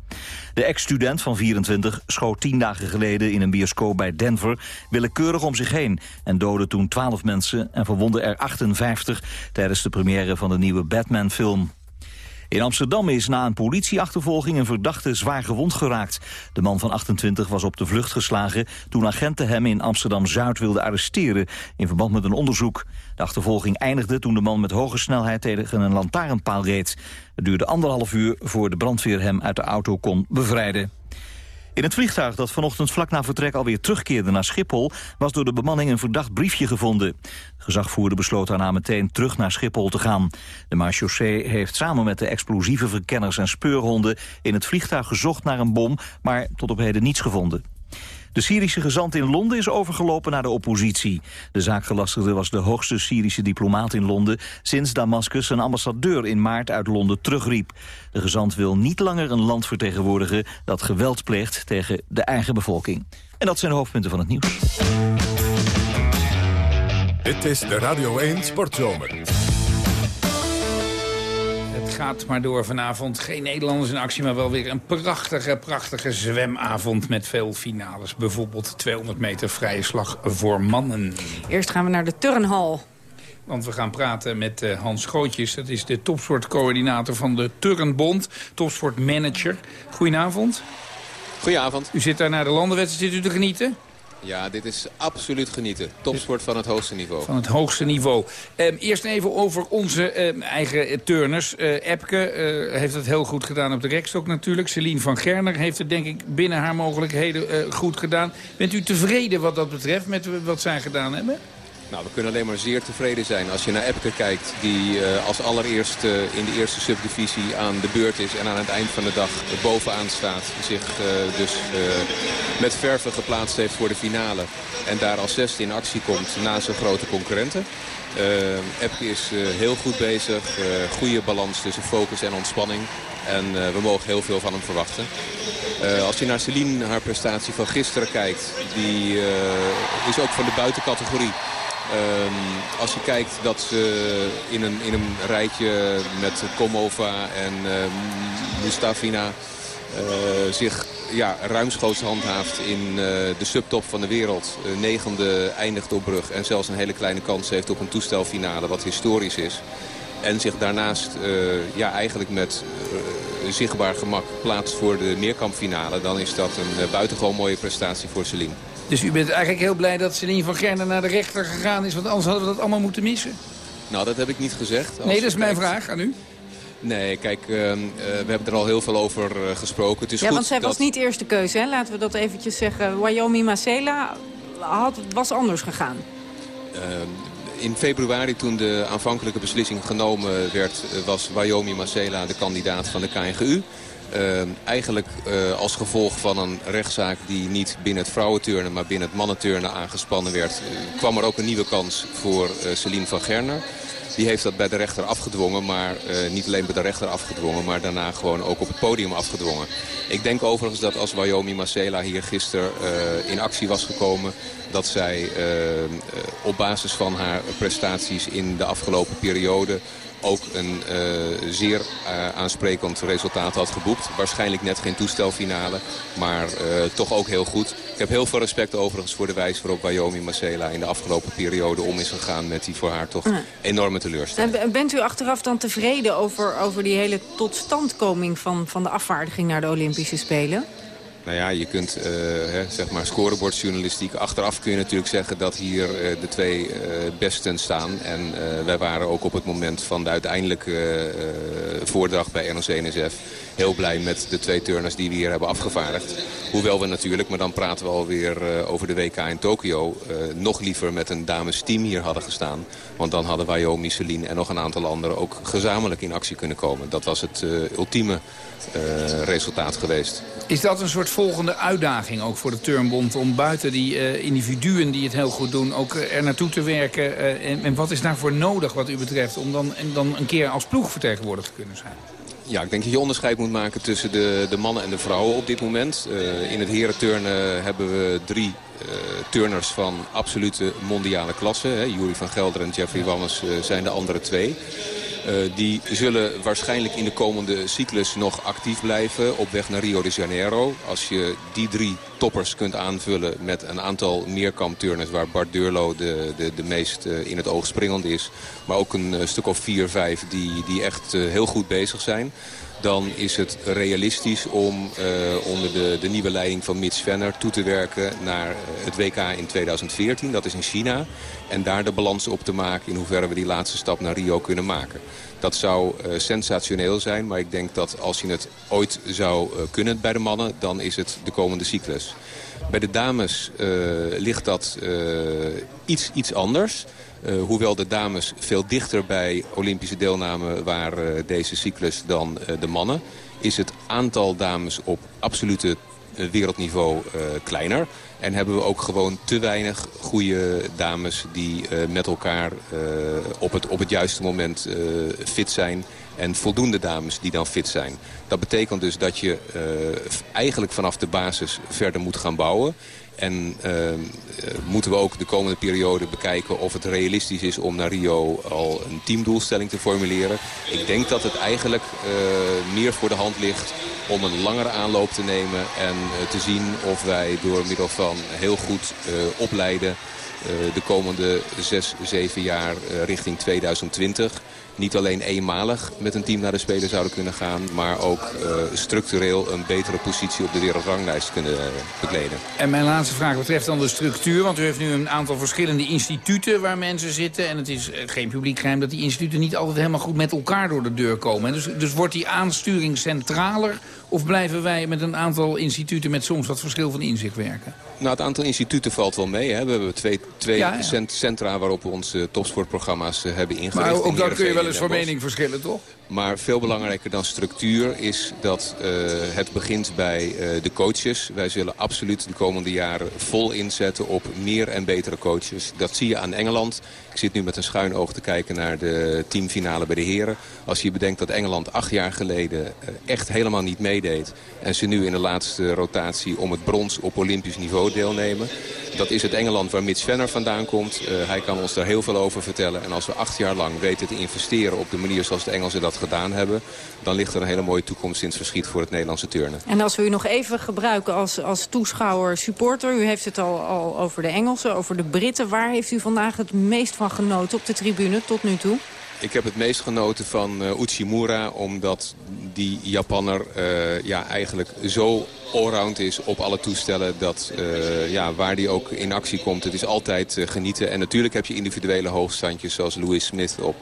Speaker 4: De ex-student van 24 schoot tien dagen geleden in een bioscoop bij Denver... willekeurig om zich heen en doodde toen 12 mensen en verwondde er 58... tijdens de première van de nieuwe Batman-film. In Amsterdam is na een politieachtervolging een verdachte zwaar gewond geraakt. De man van 28 was op de vlucht geslagen toen agenten hem in Amsterdam-Zuid wilden arresteren in verband met een onderzoek. De achtervolging eindigde toen de man met hoge snelheid tegen een lantaarnpaal reed. Het duurde anderhalf uur voor de brandweer hem uit de auto kon bevrijden. In het vliegtuig dat vanochtend vlak na vertrek alweer terugkeerde naar Schiphol... was door de bemanning een verdacht briefje gevonden. De gezagvoerder besloot daarna meteen terug naar Schiphol te gaan. De marechaussee heeft samen met de explosieve verkenners en speurhonden... in het vliegtuig gezocht naar een bom, maar tot op heden niets gevonden. De Syrische gezant in Londen is overgelopen naar de oppositie. De zaakgelastigde was de hoogste Syrische diplomaat in Londen... sinds Damascus een ambassadeur in maart uit Londen terugriep. De gezant wil niet langer een land vertegenwoordigen... dat geweld pleegt tegen de eigen bevolking. En dat zijn de hoofdpunten van het nieuws.
Speaker 1: Dit is de Radio 1 Sportzomer.
Speaker 2: Het gaat maar door vanavond. Geen Nederlanders in actie, maar wel weer een prachtige, prachtige zwemavond met veel finales. Bijvoorbeeld 200 meter vrije slag voor mannen.
Speaker 3: Eerst gaan we naar de turnhal.
Speaker 2: Want we gaan praten met eh, Hans Gootjes. Dat is de topsportcoördinator van de Turnbond. Topsportmanager. Goedenavond.
Speaker 14: Goedenavond.
Speaker 2: U zit daar naar de landenwedstrijd zit u te genieten?
Speaker 14: Ja, dit is absoluut genieten. Topsport van het hoogste niveau.
Speaker 2: Van het hoogste niveau. Ehm, eerst even over onze ehm, eigen eh, turners. Eh, Epke eh, heeft het heel goed gedaan op de rekstok natuurlijk. Celine van Gerner heeft het denk ik binnen haar mogelijkheden goed gedaan. Bent u tevreden wat dat betreft met wat zij gedaan hebben?
Speaker 14: Nou, we kunnen alleen maar zeer tevreden zijn als je naar Epke kijkt... die eh, als allereerste in de eerste subdivisie aan de beurt is... en aan het eind van de dag bovenaan staat. Zich eh, dus eh, met verven geplaatst heeft voor de finale. En daar als zesde in actie komt na zijn grote concurrenten. Epke is heel goed bezig. goede balans tussen focus en ontspanning. En we mogen heel veel van hem verwachten. Als je naar Celine, haar prestatie van gisteren kijkt... die is ook van de buitencategorie. Ehm, als je kijkt dat ze in een, in een rijtje met Komova en ehm, Mustafina... eh, zich ja, ruimschoots handhaaft in eh, de subtop van de wereld. Eh, negende eindigt op brug en zelfs een hele kleine kans heeft op een toestelfinale, wat historisch is. En zich daarnaast ja, eigenlijk met zichtbaar gemak plaatst voor de meerkampfinale... dan is dat een buitengewoon mooie prestatie voor Celine.
Speaker 2: Dus u bent eigenlijk heel blij dat Celine van Gerner naar de rechter gegaan is... want anders hadden we dat allemaal moeten missen.
Speaker 14: Nou, dat heb ik niet gezegd. Als
Speaker 2: Nee, dat is mijn
Speaker 14: kijkt-
Speaker 2: vraag aan u.
Speaker 14: Nee, kijk, eh, eh, we hebben er al heel veel over eh, gesproken. Het is
Speaker 3: Ja,
Speaker 14: goed
Speaker 3: want zij
Speaker 14: dat...
Speaker 3: was niet eerste keuze, hè? laten we dat eventjes zeggen. Wyoming Marcela had, was anders gegaan.
Speaker 14: Eh, in februari, toen de aanvankelijke beslissing genomen werd... eh, was Wyoming Marcela de kandidaat van de KNGU. Eh, eigenlijk eh, als gevolg van een rechtszaak die niet binnen het vrouwenturnen... maar binnen het mannenturnen aangespannen werd... eh, kwam er ook een nieuwe kans voor eh, Celine van Gerner. Die heeft dat bij de rechter afgedwongen, maar niet alleen bij de rechter afgedwongen... maar daarna gewoon ook op het podium afgedwongen. Ik denk overigens dat als Wyoming Marcela hier gisteren in actie was gekomen... dat zij eh, eh, op basis van haar prestaties in de afgelopen periode ook een eh, zeer eh, aansprekend resultaat had geboekt. Waarschijnlijk net geen toestelfinale, maar eh, toch ook heel goed. Ik heb heel veel respect overigens voor de wijze waarop Wyoming Marcela in de afgelopen periode om is gegaan met die voor haar toch enorme teleurstelling.
Speaker 3: En bent u achteraf dan tevreden over, over die hele totstandkoming van, van de afvaardiging naar de Olympische Spelen?
Speaker 14: Nou ja, je kunt, eh, hè, zeg maar, scorebordjournalistiek. Achteraf kun je natuurlijk zeggen dat hier eh, de twee eh, besten staan. En wij waren ook op het moment van de uiteindelijke voordracht bij NOC-NSF... heel blij met de twee turners die we hier hebben afgevaardigd. Hoewel we natuurlijk, maar dan praten we alweer uh, over de WK in Tokio... Uh, nog liever met een damesteam hier hadden gestaan. Want dan hadden Wyoming, Celine en nog een aantal anderen... ook gezamenlijk in actie kunnen komen. Dat was het uh, ultieme resultaat geweest.
Speaker 2: Is dat een soort volgende uitdaging ook voor de Turnbond... om buiten die individuen die het heel goed doen ook er naartoe te werken? En, en, wat is daarvoor nodig wat u betreft om dan, en dan een keer als ploeg vertegenwoordigd te kunnen zijn?
Speaker 14: Ja, ik denk dat je onderscheid moet maken tussen de, de mannen en de vrouwen op dit moment. Uh, in het herenturnen hebben we drie uh, turners van absolute mondiale klasse. Hè. Jury van Gelder en Jeffrey Wammes uh, zijn de andere twee. Uh, die zullen waarschijnlijk in de komende cyclus nog actief blijven op weg naar Rio de Janeiro. Als je die drie toppers kunt aanvullen met een aantal meerkampturners... waar Bart Deurlo de, de, de meest uh, in het oog springend is. Maar ook een uh, stuk of vier, vijf die, die echt heel goed bezig zijn dan is het realistisch om eh, onder de, de nieuwe leiding van Mitch Venner toe te werken naar eh, het WK in 2014. Dat is in China. En daar de balans op te maken in hoeverre we die laatste stap naar Rio kunnen maken. Dat zou eh, sensationeel zijn, maar ik denk dat als je het ooit zou kunnen bij de mannen, dan is het de komende cyclus. Bij de dames ligt dat iets, iets anders. Eh, hoewel de dames veel dichter bij Olympische deelname waren deze cyclus dan eh, de mannen... is het aantal dames op absolute eh, wereldniveau eh, kleiner. En hebben we ook gewoon te weinig goede dames die eh, met elkaar eh, op, het, op het juiste moment eh, fit zijn. En voldoende dames die dan fit zijn. Dat betekent dus dat je eh, eigenlijk vanaf de basis verder moet gaan bouwen. En eh, eh, moeten we ook de komende periode bekijken of het realistisch is om naar Rio al een teamdoelstelling te formuleren. Ik denk dat het eigenlijk eh, meer voor de hand ligt om een langere aanloop te nemen en eh, te zien of wij door middel van heel goed opleiden de komende zes, zeven jaar richting 2020 niet alleen eenmalig met een team naar de Spelen zouden kunnen gaan... maar ook eh, structureel een betere positie op de wereldranglijst kunnen eh, bekleden.
Speaker 2: En mijn laatste vraag betreft dan de structuur. Want u heeft nu een aantal verschillende instituten waar mensen zitten. En het is eh, geen publiek geheim dat die instituten niet altijd helemaal goed met elkaar door de deur komen. Dus, dus wordt die aansturing centraler? Of blijven wij met een aantal instituten met soms wat verschil van inzicht werken?
Speaker 14: Nou, het aantal instituten valt wel mee. Hè. We hebben twee, twee
Speaker 2: Ja, ja.
Speaker 14: cent- centra waarop we onze topsportprogramma's eh, hebben ingericht.
Speaker 2: Maar
Speaker 14: in
Speaker 2: ook dan kun je wel
Speaker 14: en
Speaker 2: eens van mening verschillen, toch?
Speaker 14: Maar veel belangrijker dan structuur is dat eh, het begint bij eh, de coaches. Wij zullen absoluut de komende jaren vol inzetten op meer en betere coaches. Dat zie je aan Engeland. Ik zit nu met een schuin oog te kijken naar de teamfinale bij de heren. Als je bedenkt dat Engeland acht jaar geleden eh, echt helemaal niet meedeed... en ze nu in de laatste rotatie om het brons op olympisch niveau deelnemen... Dat is het Engeland waar Mitch Venner vandaan komt. Hij kan ons daar heel veel over vertellen. En als we acht jaar lang weten te investeren op de manier zoals de Engelsen dat gedaan hebben... dan ligt er een hele mooie toekomst in het verschiet voor het Nederlandse turnen.
Speaker 3: En als we u nog even gebruiken als, als toeschouwer, supporter... u heeft het al, al over de Engelsen, over de Britten. Waar heeft u vandaag het meest van genoten op de tribune tot nu toe?
Speaker 14: Ik heb het meest genoten van eh, Uchimura, omdat die Japanner eh, ja, eigenlijk zo allround is op alle toestellen. Dat eh, ja, waar die ook in actie komt, het is altijd genieten. En natuurlijk heb je individuele hoogstandjes zoals Louis Smith op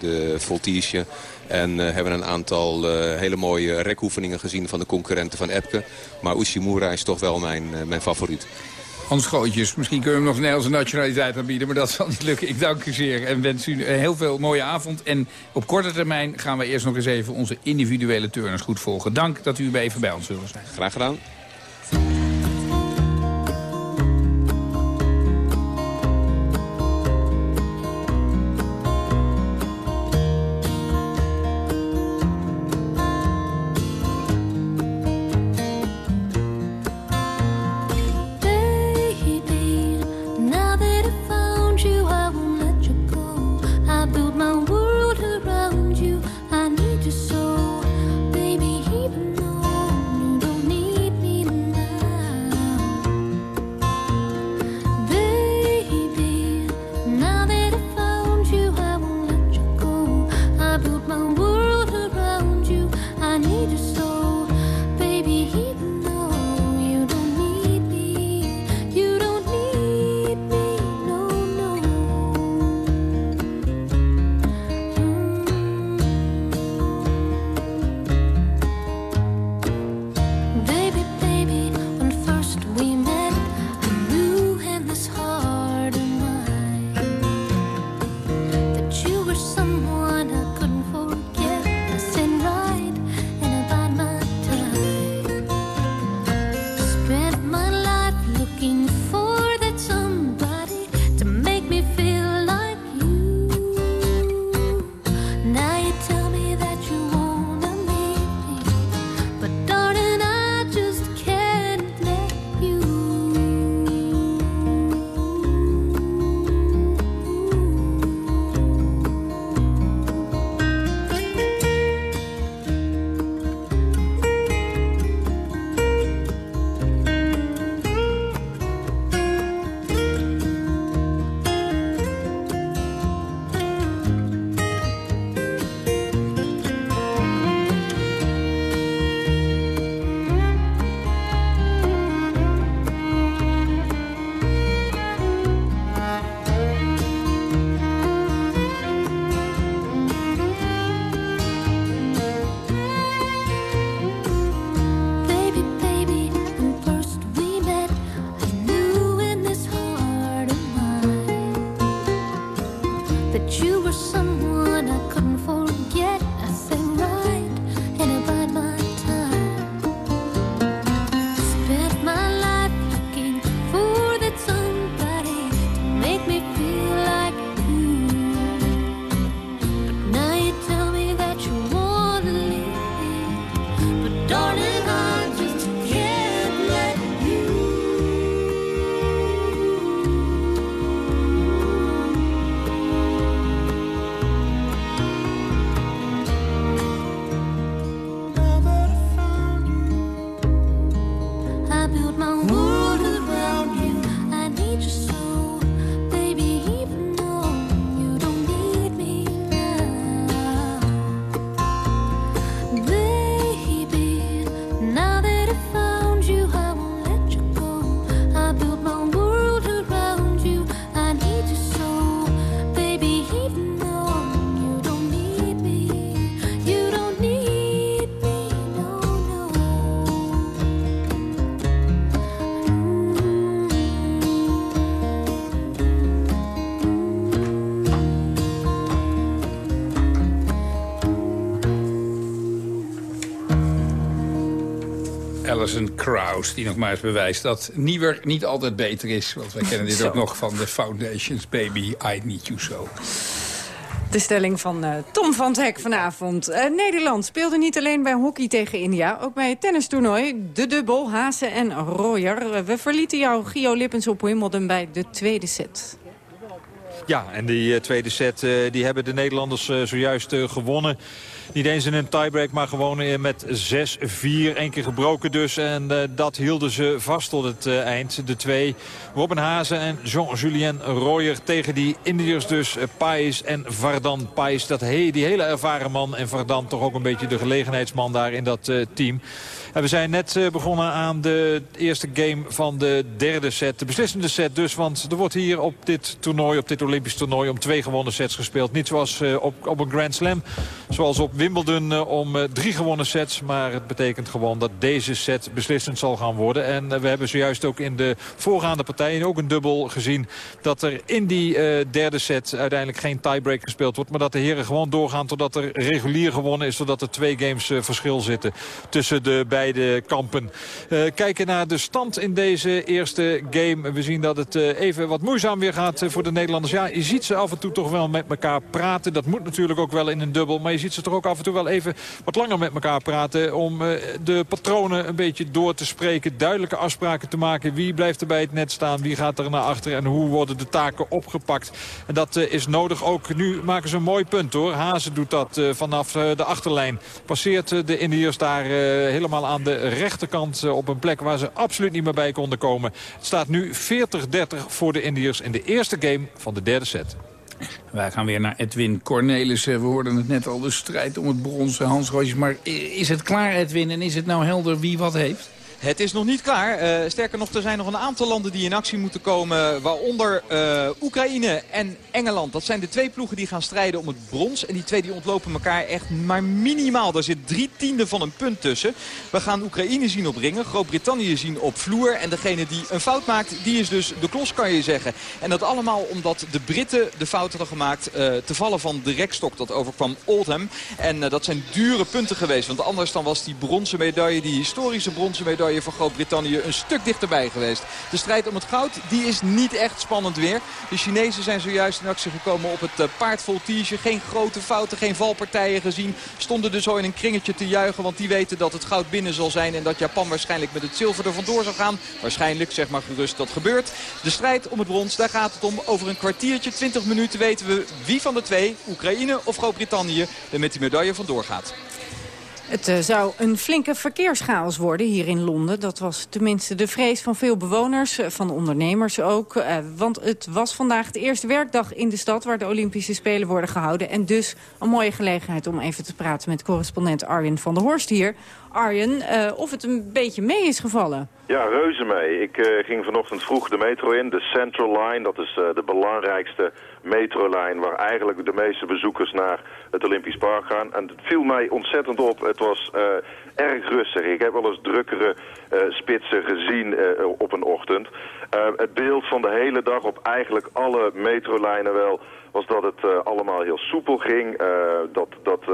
Speaker 14: de voltige. En hebben een aantal hele mooie rekoefeningen gezien van de concurrenten van Epke. Maar Uchimura is toch wel mijn, mijn favoriet.
Speaker 2: Hans Gootjes, misschien kunnen we hem nog Nederlandse nationaliteit aanbieden... maar dat zal niet lukken. Ik dank u zeer en wens u heel veel mooie avond. En op korte termijn gaan we eerst nog eens even onze individuele turners goed volgen. Dank dat u even bij ons wilde zijn.
Speaker 14: Graag gedaan.
Speaker 2: Alison Krauss, die nog maar eens bewijst dat nieuwer niet altijd beter is. Want wij kennen dit ook nog van de Foundations Baby, I Need You So.
Speaker 3: De stelling van eh, Tom van het Hek vanavond. Eh, Nederland speelde niet alleen bij hockey tegen India... ook bij het tennistoernooi, de dubbel, Haase en Royer. Eh, we verlieten jou, Gio Lippens, op Wimbledon bij de tweede set.
Speaker 8: Ja, en die tweede set eh, die hebben de Nederlanders zojuist eh, gewonnen. Niet eens in een tiebreak, maar gewoon eh, met 6-4. Eén keer gebroken dus. En eh, dat hielden ze vast tot het eh, eind. De twee, Robin Hazen en Jean-Julien Royer tegen die Indiërs dus. Pais en Vardan Pais. Dat he, die hele ervaren man. En Vardan toch ook een beetje de gelegenheidsman daar in dat team. En we zijn net eh, begonnen aan de eerste game van de derde set. De beslissende set dus, want er wordt hier op dit toernooi, op dit Olympisch toernooi... om twee gewonnen sets gespeeld. Niet zoals eh, op, op een Grand Slam, zoals op Wimbledon eh, om drie gewonnen sets. Maar het betekent gewoon dat deze set beslissend zal gaan worden. En we hebben zojuist ook in de voorgaande partijen ook een dubbel gezien... dat er in die derde set uiteindelijk geen tiebreak gespeeld wordt... maar dat de heren gewoon doorgaan totdat er regulier gewonnen is... zodat er twee games verschil zitten tussen de beide kampen. Eh, kijken naar de stand in deze eerste game. We zien dat het eh, even wat moeizaam weer gaat eh, voor de Nederlanders. Ja, je ziet ze af en toe toch wel met elkaar praten. Dat moet natuurlijk ook wel in een dubbel. Maar je ziet ze toch ook af en toe wel even wat langer met elkaar praten... om de patronen een beetje door te spreken. Duidelijke afspraken te maken. Wie blijft er bij het net staan? Wie gaat er naar achter? En hoe worden de taken opgepakt? En dat is nodig ook. Nu maken ze een mooi punt hoor. Hazen doet dat vanaf de achterlijn. Passeert de Indiërs daar helemaal aan de rechterkant... eh, op een plek waar ze absoluut niet meer bij konden komen. Het staat nu 40-30 voor de Indiërs in de eerste game van de derde set.
Speaker 2: Wij gaan weer naar Edwin Cornelissen. We hoorden het net al, de strijd om het bronzen Hans Roosjes. Maar is het klaar, Edwin? En is het nou helder wie wat heeft?
Speaker 11: Het is nog niet klaar. Eh, sterker nog, er zijn nog een aantal landen die in actie moeten komen. Waaronder eh, Oekraïne en Engeland. Dat zijn de twee ploegen die gaan strijden om het brons. En die twee die ontlopen elkaar echt maar minimaal. Daar zit drie tiende van een punt tussen. We gaan Oekraïne zien op ringen. Groot-Brittannië zien op vloer. En degene die een fout maakt, die is dus de klos kan je zeggen. En dat allemaal omdat de Britten de fout hadden gemaakt eh, te vallen van de rekstok. Dat overkwam Oldham. En dat zijn dure punten geweest. Want anders dan was die bronzen medaille, die historische bronzen medaille van Groot-Brittannië een stuk dichterbij geweest. De strijd om het goud, die is niet echt spannend weer. De Chinezen zijn zojuist in actie gekomen op het eh, paardvoltige. Geen grote fouten, geen valpartijen gezien. Stonden dus zo in een kringetje te juichen, want die weten dat het goud binnen zal zijn. En dat Japan waarschijnlijk met het zilver er vandoor zal gaan. Waarschijnlijk, zeg maar gerust, dat gebeurt. De strijd om het brons, daar gaat het om. Over een kwartiertje, 20 minuten weten we wie van de twee, Oekraïne of Groot-Brittannië, er met die medaille vandoor gaat.
Speaker 3: Het eh, zou een flinke verkeerschaos worden hier in Londen. Dat was tenminste de vrees van veel bewoners, eh, van ondernemers ook. Eh, want het was vandaag de eerste werkdag in de stad... waar de Olympische Spelen worden gehouden. En dus een mooie gelegenheid om even te praten met correspondent Arjen van der Horst hier. Arjen, eh, of het een beetje mee is gevallen?
Speaker 15: Ja, reuze mee. Ik eh, ging vanochtend vroeg de metro in, de Central Line. Dat is eh, de belangrijkste metrolijn waar eigenlijk de meeste bezoekers naar het Olympisch Park gaan. En het viel mij ontzettend op. Het was erg rustig. Ik heb wel eens drukkere spitsen gezien op een ochtend. Het beeld van de hele dag op eigenlijk alle metrolijnen wel was dat het allemaal heel soepel ging. dat, dat,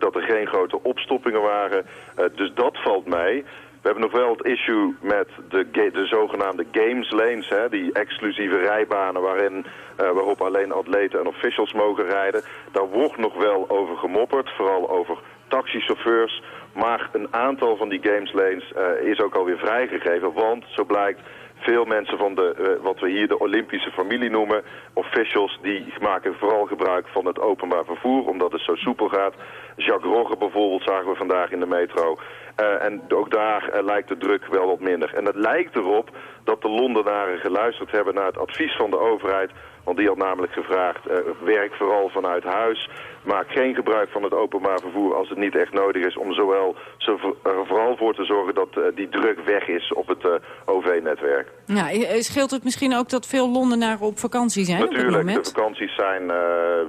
Speaker 15: dat er geen grote opstoppingen waren. Eh, dus dat valt mij. We hebben nog wel het issue met de, de zogenaamde games lanes, hè, die exclusieve rijbanen waarin, eh, waarop alleen atleten en officials mogen rijden. Daar wordt nog wel over gemopperd, vooral over taxichauffeurs. Maar een aantal van die games lanes eh, is ook alweer vrijgegeven, want zo blijkt veel mensen van de, eh, wat we hier de Olympische familie noemen, officials, die maken vooral gebruik van het openbaar vervoer, omdat het zo soepel gaat. Jacques Rogge bijvoorbeeld zagen we vandaag in de metro. Eh, en ook daar eh, lijkt de druk wel wat minder. En het lijkt erop dat de Londenaren geluisterd hebben naar het advies van de overheid. Want die had namelijk gevraagd, eh, werk vooral vanuit huis. Maak geen gebruik van het openbaar vervoer als het niet echt nodig is. Om zowel zo er vooral voor te zorgen dat eh, die druk weg is op het eh, OV-netwerk.
Speaker 3: Nou, eh, scheelt het misschien ook dat veel Londenaren op vakantie zijn op dit
Speaker 15: Natuurlijk, de
Speaker 3: moment?
Speaker 15: vakanties zijn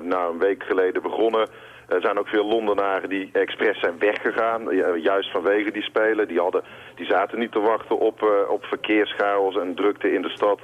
Speaker 15: nou, een week geleden begonnen. Er zijn ook veel Londenaren die expres zijn weggegaan, ja, juist vanwege die spelen. Die, hadden, die zaten niet te wachten op, eh, op verkeerschaos en drukte in de stad.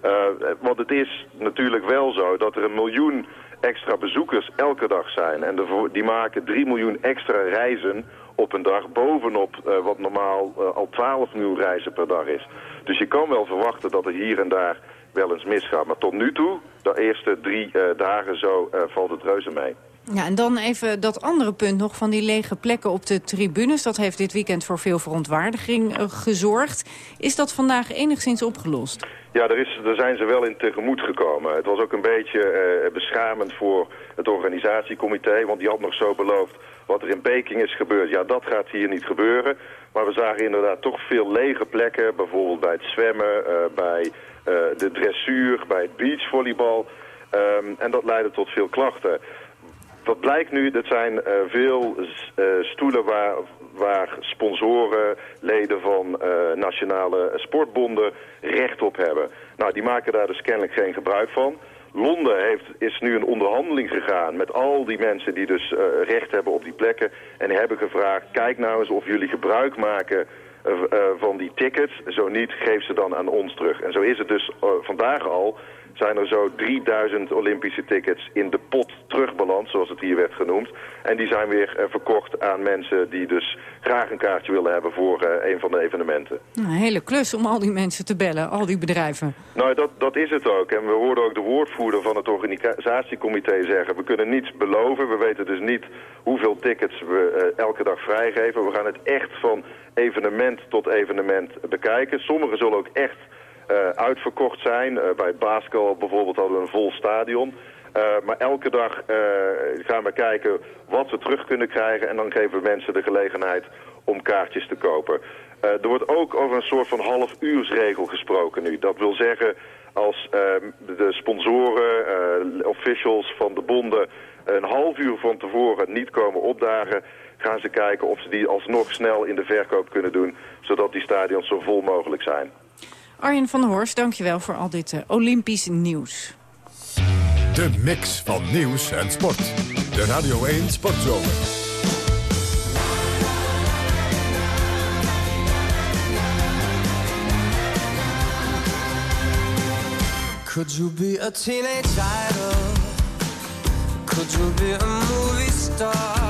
Speaker 15: Eh, want het is natuurlijk wel zo dat er een miljoen extra bezoekers elke dag zijn. En de, die maken 3 miljoen extra reizen op een dag bovenop eh, wat normaal eh, al 12 miljoen reizen per dag is. Dus je kan wel verwachten dat er hier en daar wel eens misgaat. Maar tot nu toe, de eerste drie dagen zo, valt het reuze mee.
Speaker 3: Ja, en dan even dat andere punt nog van die lege plekken op de tribunes. Dat heeft dit weekend voor veel verontwaardiging eh, gezorgd. Is dat vandaag enigszins opgelost?
Speaker 15: Ja, daar, is, daar zijn ze wel in tegemoet gekomen. Het was ook een beetje eh, beschamend voor het organisatiecomité, want die had nog zo beloofd wat er in Peking is gebeurd. Ja, dat gaat hier niet gebeuren. Maar we zagen inderdaad toch veel lege plekken, bijvoorbeeld bij het zwemmen, eh, bij de dressuur, bij het beachvolleybal. Ehm, en dat leidde tot veel klachten. Wat blijkt nu, dat zijn eh, veel eh, stoelen waar, waar sponsoren, leden van eh, nationale sportbonden recht op hebben. Nou, die maken daar dus kennelijk geen gebruik van. Londen heeft, is nu een onderhandeling gegaan met al die mensen die dus recht hebben op die plekken. En hebben gevraagd, kijk nou eens of jullie gebruik maken van die tickets. Zo niet, geef ze dan aan ons terug. En zo is het dus vandaag al zijn er zo 3000 Olympische tickets in de pot terugbeland, zoals het hier werd genoemd. En die zijn weer eh, verkocht aan mensen die dus graag een kaartje willen hebben voor eh, een van de evenementen.
Speaker 3: Nou, een hele klus om al die mensen te bellen, al die bedrijven.
Speaker 15: Nou, dat, dat is het ook. En we hoorden ook de woordvoerder van het organisatiecomité zeggen... we kunnen niets beloven, we weten dus niet hoeveel tickets we eh, elke dag vrijgeven. We gaan het echt van evenement tot evenement bekijken. Sommige zullen ook echt uitverkocht zijn. Eh, bij basketbal bijvoorbeeld hadden we een vol stadion. Eh, maar elke dag eh, gaan we kijken wat we terug kunnen krijgen... en dan geven we mensen de gelegenheid om kaartjes te kopen. Eh, er wordt ook over een soort van half-uursregel gesproken nu. Dat wil zeggen, als ehm, de sponsoren, eh, officials van de bonden... een half uur van tevoren niet komen opdagen... gaan ze kijken of ze die alsnog snel in de verkoop kunnen doen... zodat die stadions zo vol mogelijk zijn.
Speaker 3: Arjen van der Horst, dankjewel voor al dit eh, Olympisch nieuws.
Speaker 1: De mix van nieuws en sport. De Radio 1 Sportzomer.
Speaker 16: Could you be a teenage idol? Could you be a movie star?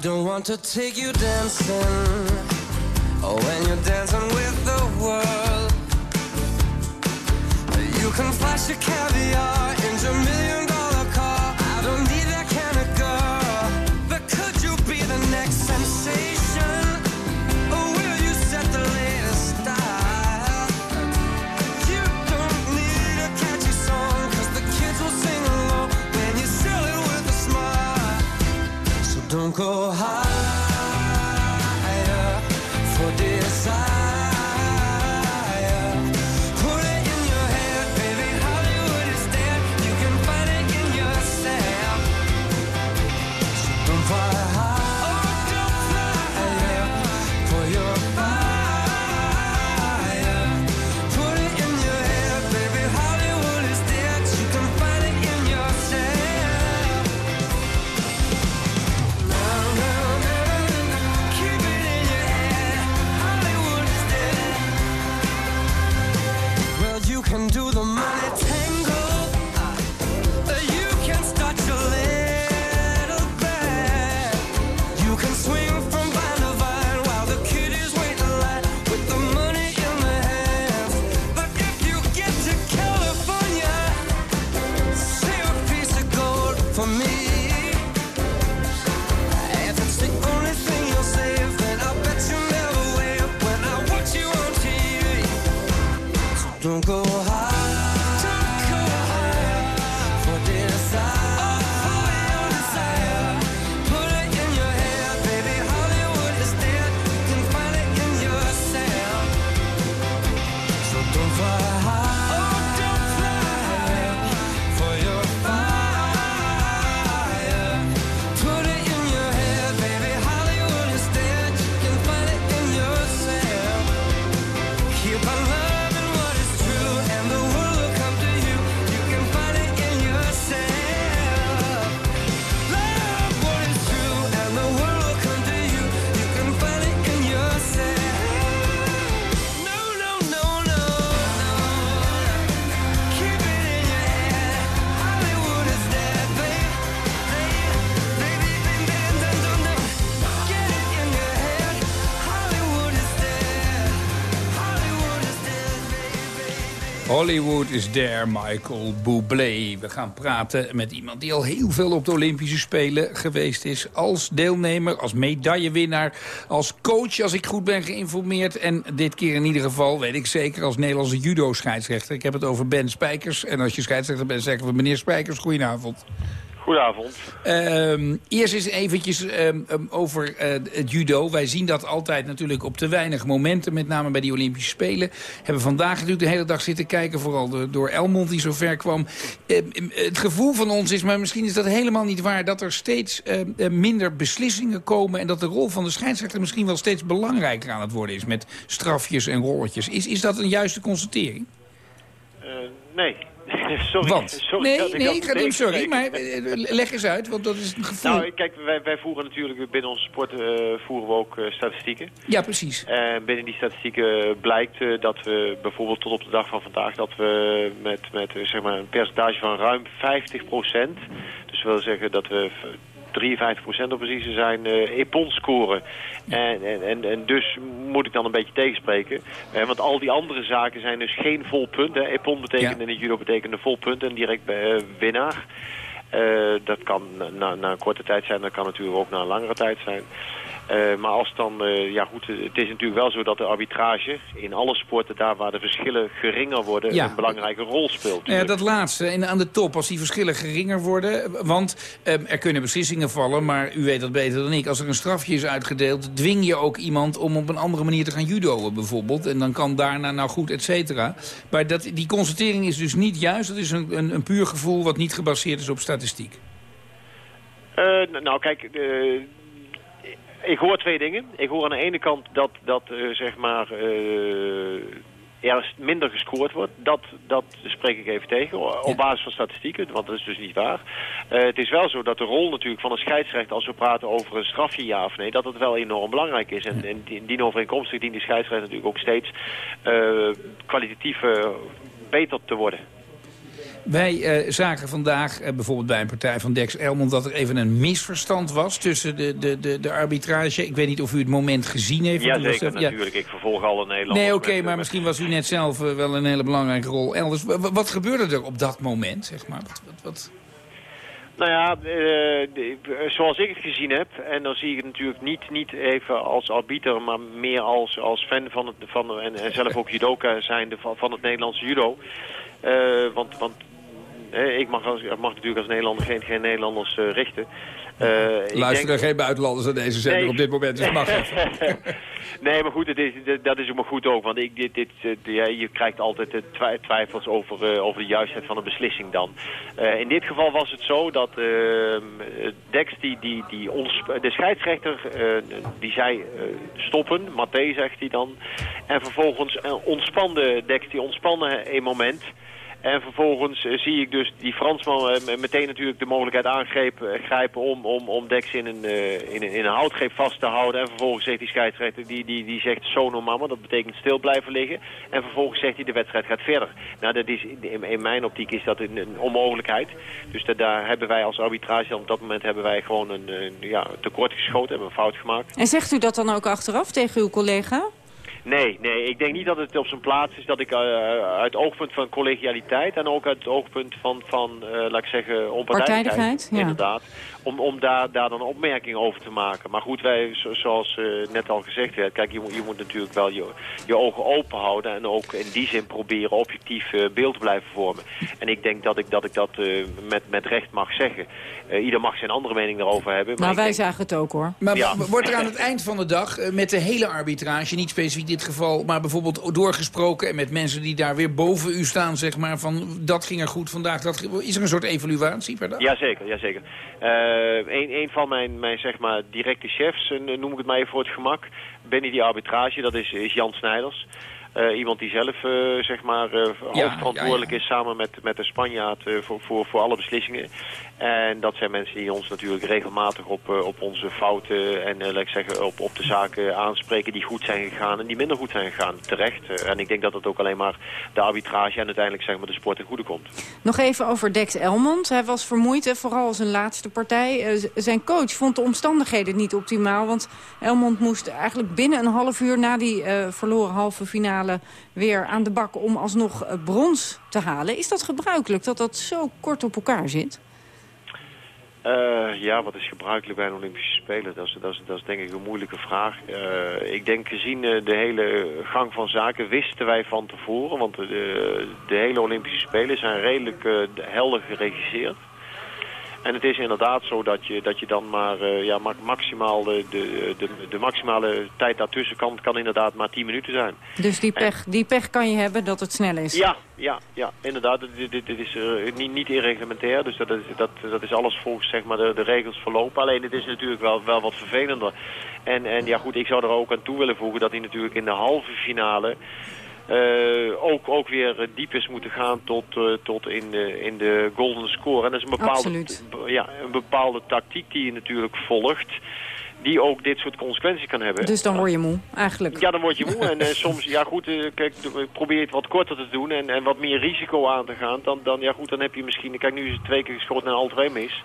Speaker 16: don't want to take you dancing. Oh, when you're dancing with the world. You can flash your caviar in your million go high. Hollywood is
Speaker 2: there, Michael Bublé. We gaan praten met iemand die al heel veel op de Olympische Spelen geweest is. Als deelnemer, als medaillewinnaar, als coach, als ik goed ben geïnformeerd. En dit keer in ieder geval, weet ik zeker, als Nederlandse judo-scheidsrechter. Ik heb het over Ben Spijkers. En als je scheidsrechter bent, zeggen we meneer Spijkers, goedenavond.
Speaker 17: Goedenavond.
Speaker 2: Ehm, eerst eens eventjes ehm, ehm, over eh, het judo. Wij zien dat altijd natuurlijk op te weinig momenten. Met name bij die Olympische Spelen. Hebben vandaag natuurlijk de hele dag zitten kijken. Vooral door, door Elmond die zo ver kwam. Het gevoel van ons is, maar misschien is dat helemaal niet waar... dat er steeds eh, minder beslissingen komen... en dat de rol van de scheidsrechter misschien wel steeds belangrijker aan het worden is... met strafjes en rolletjes. Is, is dat een juiste constatering?
Speaker 17: Eh, nee. sorry.
Speaker 2: Want?
Speaker 17: sorry
Speaker 2: nee,
Speaker 17: dat
Speaker 2: nee, ik ga niet
Speaker 17: meteen
Speaker 2: sorry, maar eh, leg eens uit, want dat is een gevoel.
Speaker 17: Nou, kijk, wij, wij voeren natuurlijk binnen onze sport eh, voeren we ook eh, statistieken.
Speaker 2: Ja, precies.
Speaker 17: En binnen die statistieken blijkt dat we bijvoorbeeld tot op de dag van vandaag... dat we met, met zeg maar een percentage van ruim 50 procent... dus wil zeggen dat we... v- 53% op precies te zijn, eh epon scoren. En, en, en, en dus moet ik dan een beetje tegenspreken. Eh, want al die andere zaken zijn dus geen vol punt. Hè. Epon betekent in het judo betekent een vol punt en direct eh, winnaar. Eh, dat kan na, na, na een korte tijd zijn, dat kan natuurlijk ook na een langere tijd zijn. Eh, maar als dan, eh, ja goed, eh, het is natuurlijk wel zo dat de arbitrage in alle sporten, daar waar de verschillen geringer worden,
Speaker 2: Ja.
Speaker 17: een belangrijke rol speelt.
Speaker 2: Nou ja, dat laatste, en aan de top, als die verschillen geringer worden... want er kunnen beslissingen vallen, maar u weet dat beter dan ik... als er een strafje is uitgedeeld, dwing je ook iemand om op een andere manier te gaan judoën bijvoorbeeld. En dan kan daarna nou goed, et cetera. Maar dat, die constatering is dus niet juist. Dat is een, een, een puur gevoel wat niet gebaseerd is op statistiek.
Speaker 17: Eh, nou, kijk, eh, ik hoor twee dingen. Ik hoor aan de ene kant dat, dat eh, zeg maar, eh, er minder gescoord wordt. Dat, dat spreek ik even tegen, op basis van statistieken, want dat is dus niet waar. Eh, het is wel zo dat de rol natuurlijk van een scheidsrechter, als we praten over een strafje ja of nee, dat het wel enorm belangrijk is. En, en die- dien overeenkomstig dient die scheidsrechter natuurlijk ook steeds kwalitatief beter te worden.
Speaker 2: Wij eh, zagen vandaag, eh, bijvoorbeeld bij een partij van Dex Elmond... dat er even een misverstand was tussen de, de, de, de arbitrage. Ik weet niet of u het moment gezien heeft. want u was
Speaker 17: Jazeker,
Speaker 2: er- ja.
Speaker 17: natuurlijk. Ik vervolg alle Nederlanders.
Speaker 2: Nee, oké,
Speaker 17: met-
Speaker 2: maar misschien was u net zelf eh, wel een hele belangrijke rol elders. Wa- wa- Wat gebeurde er op dat moment, zeg maar? Wat, wat, wat...
Speaker 17: Nou ja, eh, zoals ik het gezien heb, en dan zie ik het natuurlijk niet, niet even als arbiter, maar meer als, als fan van het, van, en, en zelf ook judoka zijnde van, van het Nederlandse judo. Eh, want want eh, ik, mag als, ik mag natuurlijk als Nederlander geen, geen Nederlanders eh, richten. Eh, ik
Speaker 2: Luisteren
Speaker 17: denk-
Speaker 2: geen buitenlanders aan deze zender
Speaker 17: Nee.
Speaker 2: op dit moment, dus mag
Speaker 17: nee, maar goed, het is, dat- is ook maar goed ook. Want ik, dit, dit, eh, ja, je krijgt altijd eh, twi- twijfels over, eh, over de juistheid van een beslissing dan. Eh, in dit geval was het zo dat eh, Dex, die, die, die ons, de scheidsrechter, eh, die zei eh, stoppen. Mathé zegt hij dan. En vervolgens eh, ontspande Dex, die ontspannen een moment... En vervolgens eh, zie ik dus die Fransman eh, meteen natuurlijk de mogelijkheid aangrijpen grijpen om, om, om Dex in een, eh, in, een, in houtgreep vast te houden. En vervolgens zegt die scheidsrechter, die, die, die zegt sono mama, dat betekent stil blijven liggen. En vervolgens zegt hij de wedstrijd gaat verder. Nou, dat is, in, in mijn optiek is dat een, onmogelijkheid. Dus daar hebben wij als arbitrage, op dat moment hebben wij gewoon een, een ja, tekort geschoten, hebben een fout gemaakt.
Speaker 3: En zegt u dat dan ook achteraf tegen uw collega?
Speaker 17: Nee, nee, ik denk niet dat het op zijn plaats is dat ik uh, uit oogpunt van collegialiteit en ook uit het oogpunt van, van uh, laat ik zeggen, onpartijdigheid,
Speaker 3: Partijdigheid, ja.
Speaker 17: inderdaad, om, om daar, daar dan een opmerking over te maken. Maar goed, wij, zo- zoals uh, net al gezegd werd, kijk, je, moet- je moet natuurlijk wel je, je ogen open houden en ook in die zin proberen objectief uh, beeld te blijven vormen. En ik denk dat ik dat, ik dat uh, met, met recht mag zeggen. Uh, ieder mag zijn andere mening daarover hebben. Maar
Speaker 3: Nou, wij
Speaker 17: denk-
Speaker 3: zagen het ook hoor.
Speaker 2: Maar
Speaker 17: Ja.
Speaker 2: wordt er aan het eind van de dag eh, met de hele arbitrage, niet specifiek dit geval, maar bijvoorbeeld doorgesproken en met mensen die daar weer boven u staan, zeg maar, van dat ging er goed vandaag, dat, is er een soort evaluatie per dag?
Speaker 17: Jazeker, jazeker. Eh een, een van mijn, mijn zeg maar, directe chefs, eh, noem ik het maar even voor het gemak, binnen die arbitrage, dat is, is Jan Snijders. Eh, iemand die zelf eh, zeg maar,
Speaker 2: Ja,
Speaker 17: hoofdverantwoordelijk
Speaker 2: ja, ja.
Speaker 17: is samen met, met de Spanjaard voor, voor, voor alle beslissingen. En dat zijn mensen die ons natuurlijk regelmatig op, eh, op onze fouten en eh, laat ik zeggen, op, op de zaken aanspreken die goed zijn gegaan en die minder goed zijn gegaan. Terecht. Eh, en ik denk dat het ook alleen maar de arbitrage en uiteindelijk zeg maar, de sport ten goede komt.
Speaker 3: Nog even over Dex Elmond. Hij was vermoeid, hè, vooral zijn laatste partij. Zijn coach vond de omstandigheden niet optimaal. Want Elmond moest eigenlijk binnen een half uur na die verloren halve finale... weer aan de bak om alsnog brons te halen. Is dat gebruikelijk dat dat zo kort op elkaar zit?
Speaker 17: Eh, ja, wat is gebruikelijk bij een Olympische Spelen? Dat is, dat is, denk ik een moeilijke vraag. Eh, ik denk gezien eh, de hele gang van zaken wisten wij van tevoren. Want de, de hele Olympische Spelen zijn redelijk helder geregisseerd. En het is inderdaad zo dat je, dat je dan maar eh, ja, ma- maximaal de, de, de, de maximale tijd daartussen kan, kan inderdaad maar 10 minuten zijn.
Speaker 3: Dus die pech, die pech kan je hebben dat het snel is?
Speaker 17: Ja, ja, ja, inderdaad. Dit, dit, dit is eh, niet, niet irreglementair, dus dat is, dat, dat is alles volgens zeg maar, de, de regels verlopen. Alleen het is natuurlijk wel, wel wat vervelender. En, en ja goed, ik zou er ook aan toe willen voegen dat hij natuurlijk in de halve finale... eh, ook, ook weer eh, diep is moeten gaan tot, eh, tot in, de, in de golden score. En dat is een bepaalde, ja, een bepaalde tactiek die je natuurlijk volgt. Die ook dit soort consequenties kan hebben.
Speaker 3: Dus dan word je moe, eigenlijk.
Speaker 17: Ja, dan word je moe. En soms, ja goed, kijk, probeer het wat korter te doen en, en wat meer risico aan te gaan. Dan, dan, ja goed, dan heb je misschien, kijk nu is het twee keer geschoten en al twee mis.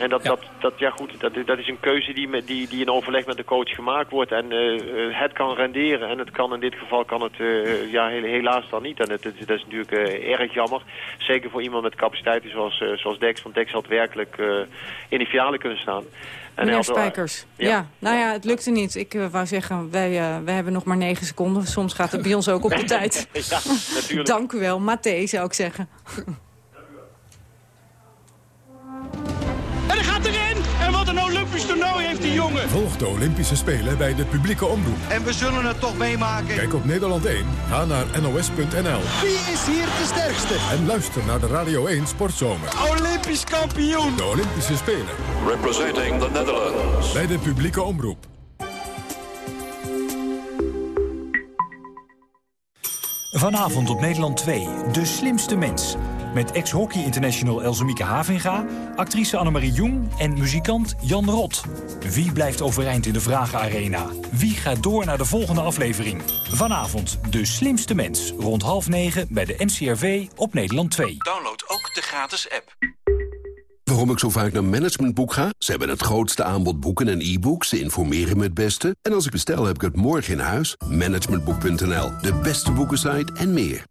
Speaker 17: En dat, dat, dat, ja goed, dat, dat is een keuze die, met, die, die in overleg met de coach gemaakt wordt. En eh, eh, het kan renderen en het kan in dit geval kan het eh, ja, helaas dan niet. En het, het- dat is natuurlijk erg jammer. Zeker voor iemand met capaciteiten zoals, zoals Dex. Want Dex had werkelijk in de finale kunnen staan. En
Speaker 3: Meneer Spijkers. Ja. nou ja, het lukte niet. Ik wou zeggen, wij, wij hebben nog maar negen seconden. Soms gaat het bij ons ook op de tijd.
Speaker 17: ja, natuurlijk.
Speaker 3: Dank u wel. Mathé, zou ik zeggen.
Speaker 5: Olympisch toernooi heeft die jongen!
Speaker 18: Volg de Olympische Spelen bij de publieke omroep.
Speaker 5: En we zullen het toch meemaken.
Speaker 18: Kijk op Nederland 1, ga naar nos.nl
Speaker 5: Wie is hier de sterkste?
Speaker 18: en luister naar de Radio 1 Sportzomer.
Speaker 5: Olympisch kampioen!
Speaker 18: De Olympische Spelen
Speaker 19: Representing the Netherlands.
Speaker 18: bij de publieke omroep.
Speaker 20: Vanavond op Nederland 2, De Slimste Mens. Met ex-hockey international Elzemieke Havinga, actrice Annemarie Jong en muzikant Jan Rot. Wie blijft overeind in de Vragenarena? Wie gaat door naar de volgende aflevering? Vanavond, De Slimste Mens. Rond half negen bij de NCRV op Nederland 2.
Speaker 21: Download ook de gratis app.
Speaker 6: Waarom ik zo vaak naar Managementboek ga? Ze hebben het grootste aanbod boeken en e-books. Ze informeren me het beste. En als ik bestel, heb ik het morgen in huis. Managementboek.nl, de beste boekensite en meer.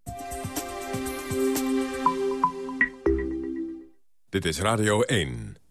Speaker 18: Dit is Radio 1.